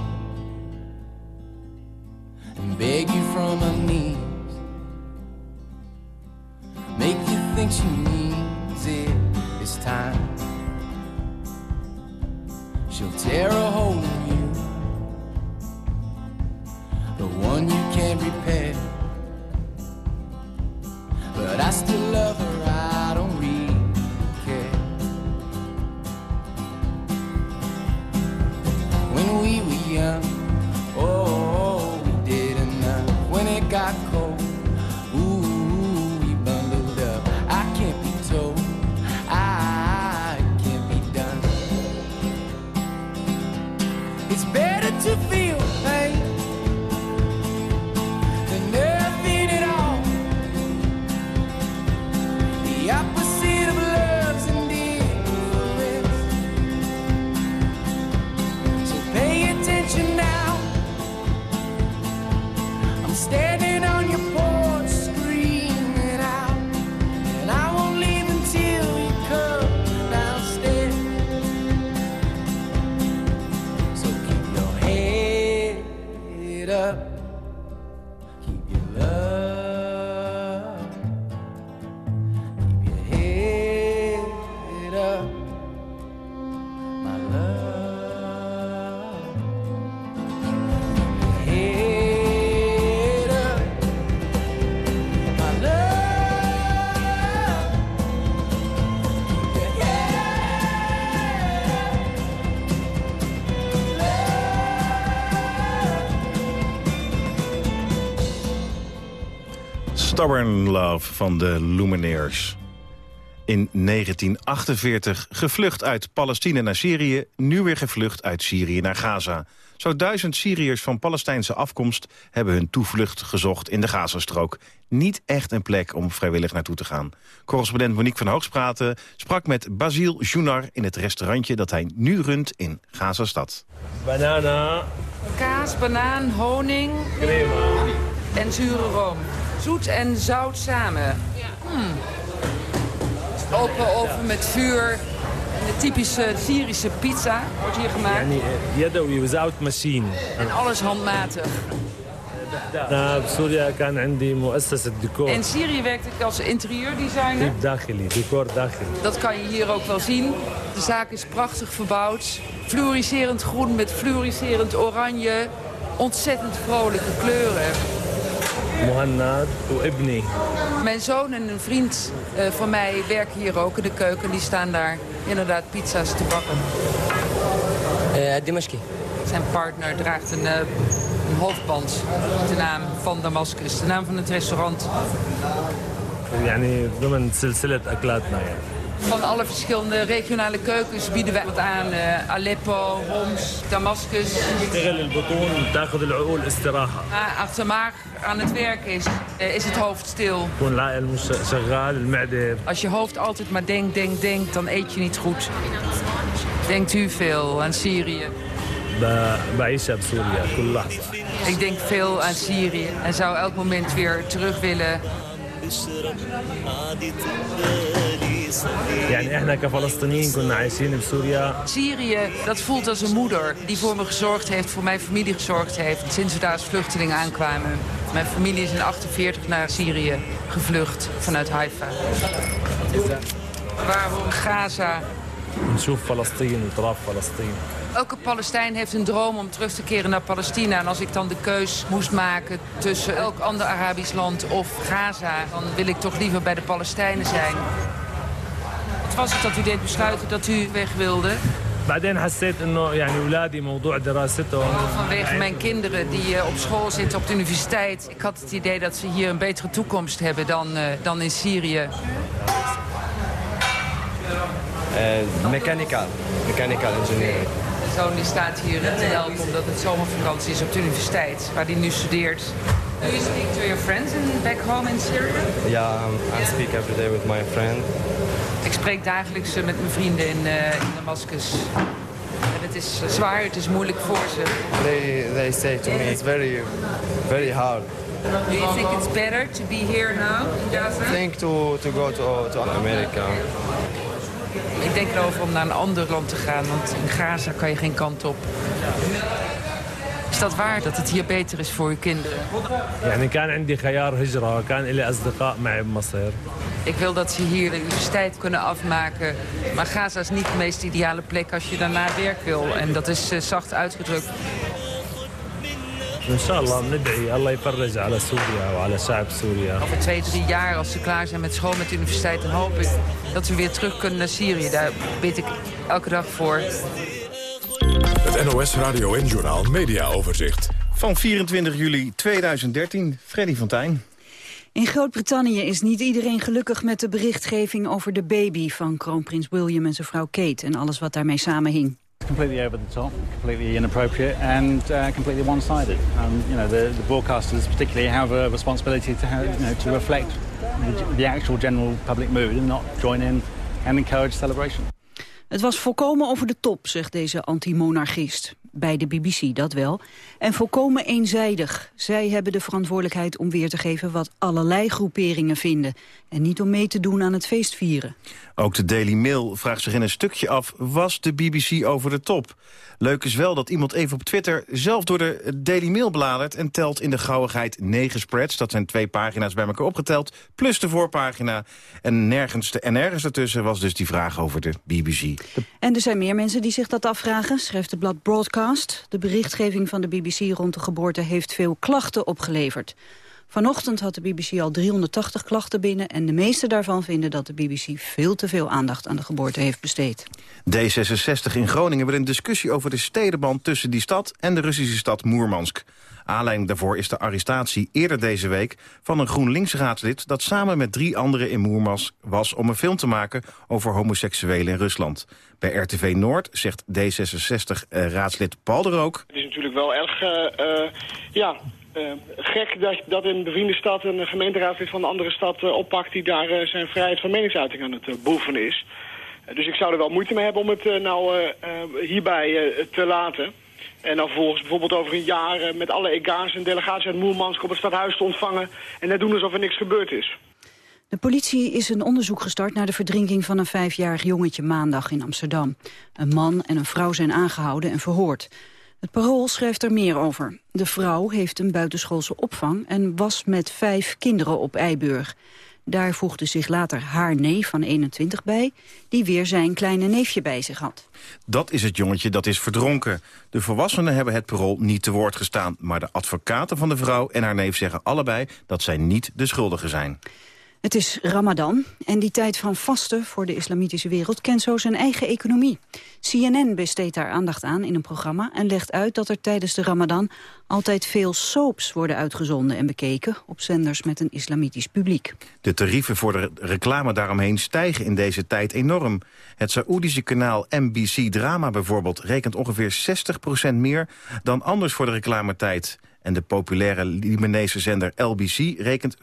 Stubborn Love van de Lumineers. In 1948 gevlucht uit Palestina naar Syrië... nu weer gevlucht uit Syrië naar Gaza. Zo duizend Syriërs van Palestijnse afkomst... hebben hun toevlucht gezocht in de Gazastrook. Niet echt een plek om vrijwillig naartoe te gaan. Correspondent Monique van Hoogspraten sprak met Basile Jounar... in het restaurantje dat hij nu runt in Gazastad. Banana. Kaas, banaan, honing. Crema. En zure room. Zoet en zout samen. Hmm. Open oven met vuur. De typische Syrische pizza wordt hier gemaakt. يعني يدوي without machine. En alles handmatig. أنا بسوريا كان عندي مؤسسة ديكور. In Syrië werkte ik als interieurdesigner. ديب داخلي ديكور داخلي. Dat kan je hier ook wel zien. De zaak is prachtig verbouwd. Fluoriserend groen met fluoriserend oranje. Ontzettend vrolijke kleuren. مهند وابني. Mijn zoon en een vriend eh, van mij werken hier ook in de keuken. Die staan daar inderdaad pizza's te bakken. Dimashki. Zijn partner draagt een, eh, een hoofdband met de naam van Damascus. De naam van het restaurant. يعني ضمن سلسلة أكلاتنا يعني. van alle verschillende regionale keukens bieden wij wat aan. Eh, Aleppo, Homs, Damascus. Achtermaag aan het werk is, eh, is het hoofd stil. Als je hoofd altijd maar denkt, denkt, denkt, dan eet je niet goed. Denkt u veel aan Syrië? Ik denk veel aan Syrië en zou elk moment weer terug willen. يعني احنا كفلسطينيين كنا عايشين بسوريا Syrië, dat voelt als een moeder die voor me gezorgd heeft, voor mijn familie gezorgd heeft, sinds we daar als vluchteling aankwamen. Mijn familie is in 48 naar Syrië gevlucht vanuit Haifa. Waarom Gaza? نشوف فلسطين وتراب فلسطين. Elke Palestijn heeft een droom om terug te keren naar Palestina. En als ik dan de keus moest maken tussen elk ander Arabisch land of Gaza... dan wil ik toch liever bij de Palestijnen zijn. Wat was het dat u deed besluiten dat u weg wilde? بعدين حسيت انه يعني اولادي موضوع دراستهم Vanwege mijn kinderen die eh, op school zitten op de universiteit. Ik had het idee dat ze hier een betere toekomst hebben dan, eh, dan in Syrië. mechanical mechanical engineering Mijn zoon die staat hier te helpen omdat het zomervakantie is op de universiteit waar hij nu studeert. Do you speak to your friends in, back home in Syria? yeah I speak every day with my friend Ik spreek dagelijks eh, met mijn vrienden in, eh, in Damascus. En het is eh, zwaar, het is moeilijk voor ze. they they say to me it's very very hard Do you think it's better to be here now in Gaza? think to to go to to America Ik denk erover om naar een ander land te gaan, want in Gaza kan je geen kant op. Is dat waar dat het hier beter is voor uw kinderen? يعني كان عندي خيار هجرة كان لي أصدقاء معي بمصر Ik wil dat ze hier de universiteit kunnen afmaken. Maar Gaza is niet de meest ideale plek als je daarna werk wil. En dat is eh, zacht uitgedrukt. إن شاء الله بندعي الله يفرج على سوريا وعلى شعب سوريا Over twee, drie jaar, als ze klaar zijn met school met de universiteit... dan hoop ik dat we weer terug kunnen naar Syrië. Daar bid ik elke dag voor. Het NOS Radio en Journaal Media Overzicht. Van 24 juli 2013, Freddy van Tijn. in Groot-Brittannië is niet iedereen gelukkig met de berichtgeving over de baby van kroonprins William en zijn vrouw Kate en alles wat daarmee samenhing. completely over the top, completely inappropriate, and uh, completely one-sided. Um, you know, the, the broadcasters particularly have a responsibility to, have, you know, to reflect the, the actual general public mood and not join in and encourage celebration. Het was volkomen over de top, zegt deze anti-monarchist. Bij de BBC, dat wel. En volkomen eenzijdig. Zij hebben de verantwoordelijkheid om weer te geven wat allerlei groeperingen vinden. En niet om mee te doen aan het feestvieren. Ook de Daily Mail vraagt zich in een stukje af... was de BBC over de top? Leuk is wel dat iemand even op Twitter zelf door de Daily Mail bladert... en telt in de gauwigheid negen spreads. Dat zijn twee pagina's bij elkaar opgeteld, plus de voorpagina. En nergens, te, en nergens ertussen was dus die vraag over de BBC. En er zijn meer mensen die zich dat afvragen, schrijft het blad Broadcast. De berichtgeving van de BBC rond de geboorte heeft veel klachten opgeleverd. Vanochtend had de BBC al 380 klachten binnen... en de meeste daarvan vinden dat de BBC veel te veel aandacht aan de geboorte heeft besteed. D66 in Groningen wil een discussie over de stedenband tussen die stad en de Russische stad Moermansk. Aanleiding daarvoor is de arrestatie eerder deze week van een GroenLinks-raadslid... dat samen met drie anderen in Moermansk was om een film te maken over homoseksuelen in Rusland. Bij RTV Noord zegt D66-raadslid Paul de Rook... Het is natuurlijk wel erg uh, uh, ja, uh, gek dat, dat een bevriende stad een gemeenteraadslid van een andere stad oppakt... die daar zijn vrijheid van meningsuiting aan het boeven is. dus ik zou er wel moeite mee hebben om het nou hierbij te laten... En dan vervolgens bijvoorbeeld over een jaar met alle EGA's en delegaties uit Moermansk op het stadhuis te ontvangen. En net doen alsof er niks gebeurd is. De politie is een onderzoek gestart naar de verdrinking van een vijfjarig jongetje maandag in Amsterdam. Een man en een vrouw zijn aangehouden en verhoord. Het parool schrijft er meer over. De vrouw heeft een buitenschoolse opvang en was met vijf kinderen op Eiburg. Daar voegde zich later haar neef van 21 bij... die weer zijn kleine neefje bij zich had. Dat is het jongetje dat is verdronken. De volwassenen hebben het parool niet te woord gestaan... maar de advocaten van de vrouw en haar neef zeggen allebei... dat zij niet de schuldigen zijn. Het is Ramadan en die tijd van vasten voor de islamitische wereld kent zo zijn eigen economie. CNN besteedt daar aandacht aan in een programma en legt uit dat er tijdens de Ramadan altijd veel soaps worden uitgezonden en bekeken op zenders met een islamitisch publiek. De tarieven voor de reclame daaromheen stijgen in deze tijd enorm. Het Saoedische kanaal NBC Drama bijvoorbeeld rekent ongeveer 60% meer dan anders voor de reclametijd. En de populaire Libanese zender LBC rekent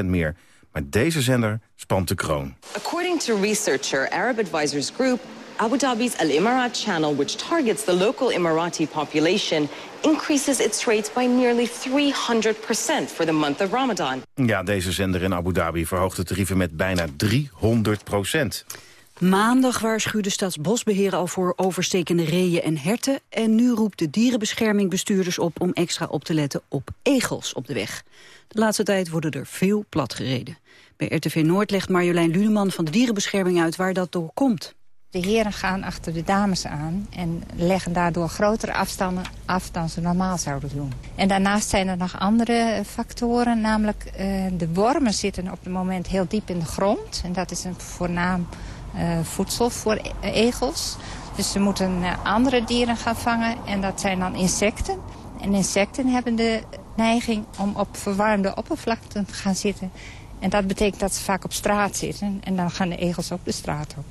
55% meer. Maar deze zender spant de kroon. According to researcher Arab Advisors Group, Abu Dhabi's Al Imarat channel, which targets the local Emirati population, increases its rates by nearly 300% for the month of Ramadan. Ja, deze zender in Abu Dhabi verhoogt de tarieven met bijna 300%. Maandag waarschuwde Staatsbosbeheer al voor overstekende reeën en herten... en nu roept de dierenbescherming bestuurders op om extra op te letten op egels op de weg. De laatste tijd worden er veel platgereden. Bij RTV Noord legt Marjolein Luneman van de dierenbescherming uit waar dat door komt. De heren gaan achter de dames aan en leggen daardoor grotere afstanden af dan ze normaal zouden doen. En daarnaast zijn er nog andere factoren, namelijk uh, de wormen zitten op het moment heel diep in de grond. En dat is een voornaam voedsel voor e egels. Dus ze moeten uh, andere dieren gaan vangen en dat zijn dan insecten. En insecten hebben de neiging om op verwarmde oppervlakten te gaan zitten. En dat betekent dat ze vaak op straat zitten en dan gaan de egels ook de straat op.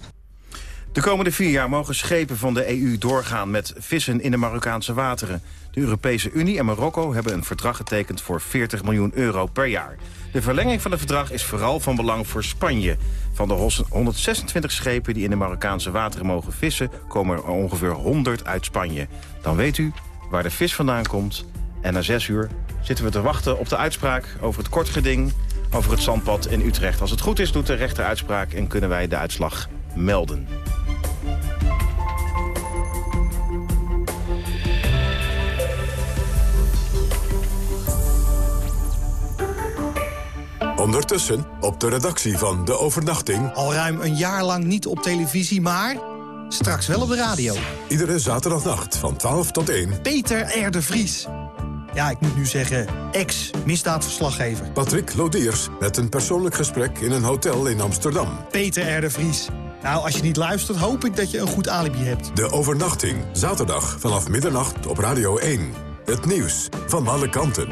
De komende vier jaar mogen schepen van de EU doorgaan met vissen in de Marokkaanse wateren. De Europese Unie en Marokko hebben een verdrag getekend voor 40 miljoen euro per jaar. De verlenging van het verdrag is vooral van belang voor Spanje. Van de 126 schepen die in de Marokkaanse wateren mogen vissen... komen er ongeveer 100 uit Spanje. Dan weet u waar de vis vandaan komt. En na zes uur zitten we te wachten op de uitspraak over het kortgeding... over het zandpad in Utrecht. Als het goed is, doet de rechter uitspraak en kunnen wij de uitslag melden. Ondertussen op de redactie van De Overnachting... Al ruim een jaar lang niet op televisie, maar straks wel op de radio. Iedere zaterdagnacht van 12 tot 1... Peter R. de Vries. Ja, ik moet nu zeggen, ex-misdaadverslaggever. Patrick Lodiers met een persoonlijk gesprek in een hotel in Amsterdam. Peter R. de Vries. Nou, als je niet luistert, hoop ik dat je een goed alibi hebt. De Overnachting, zaterdag vanaf middernacht op Radio 1. Het nieuws van alle kanten.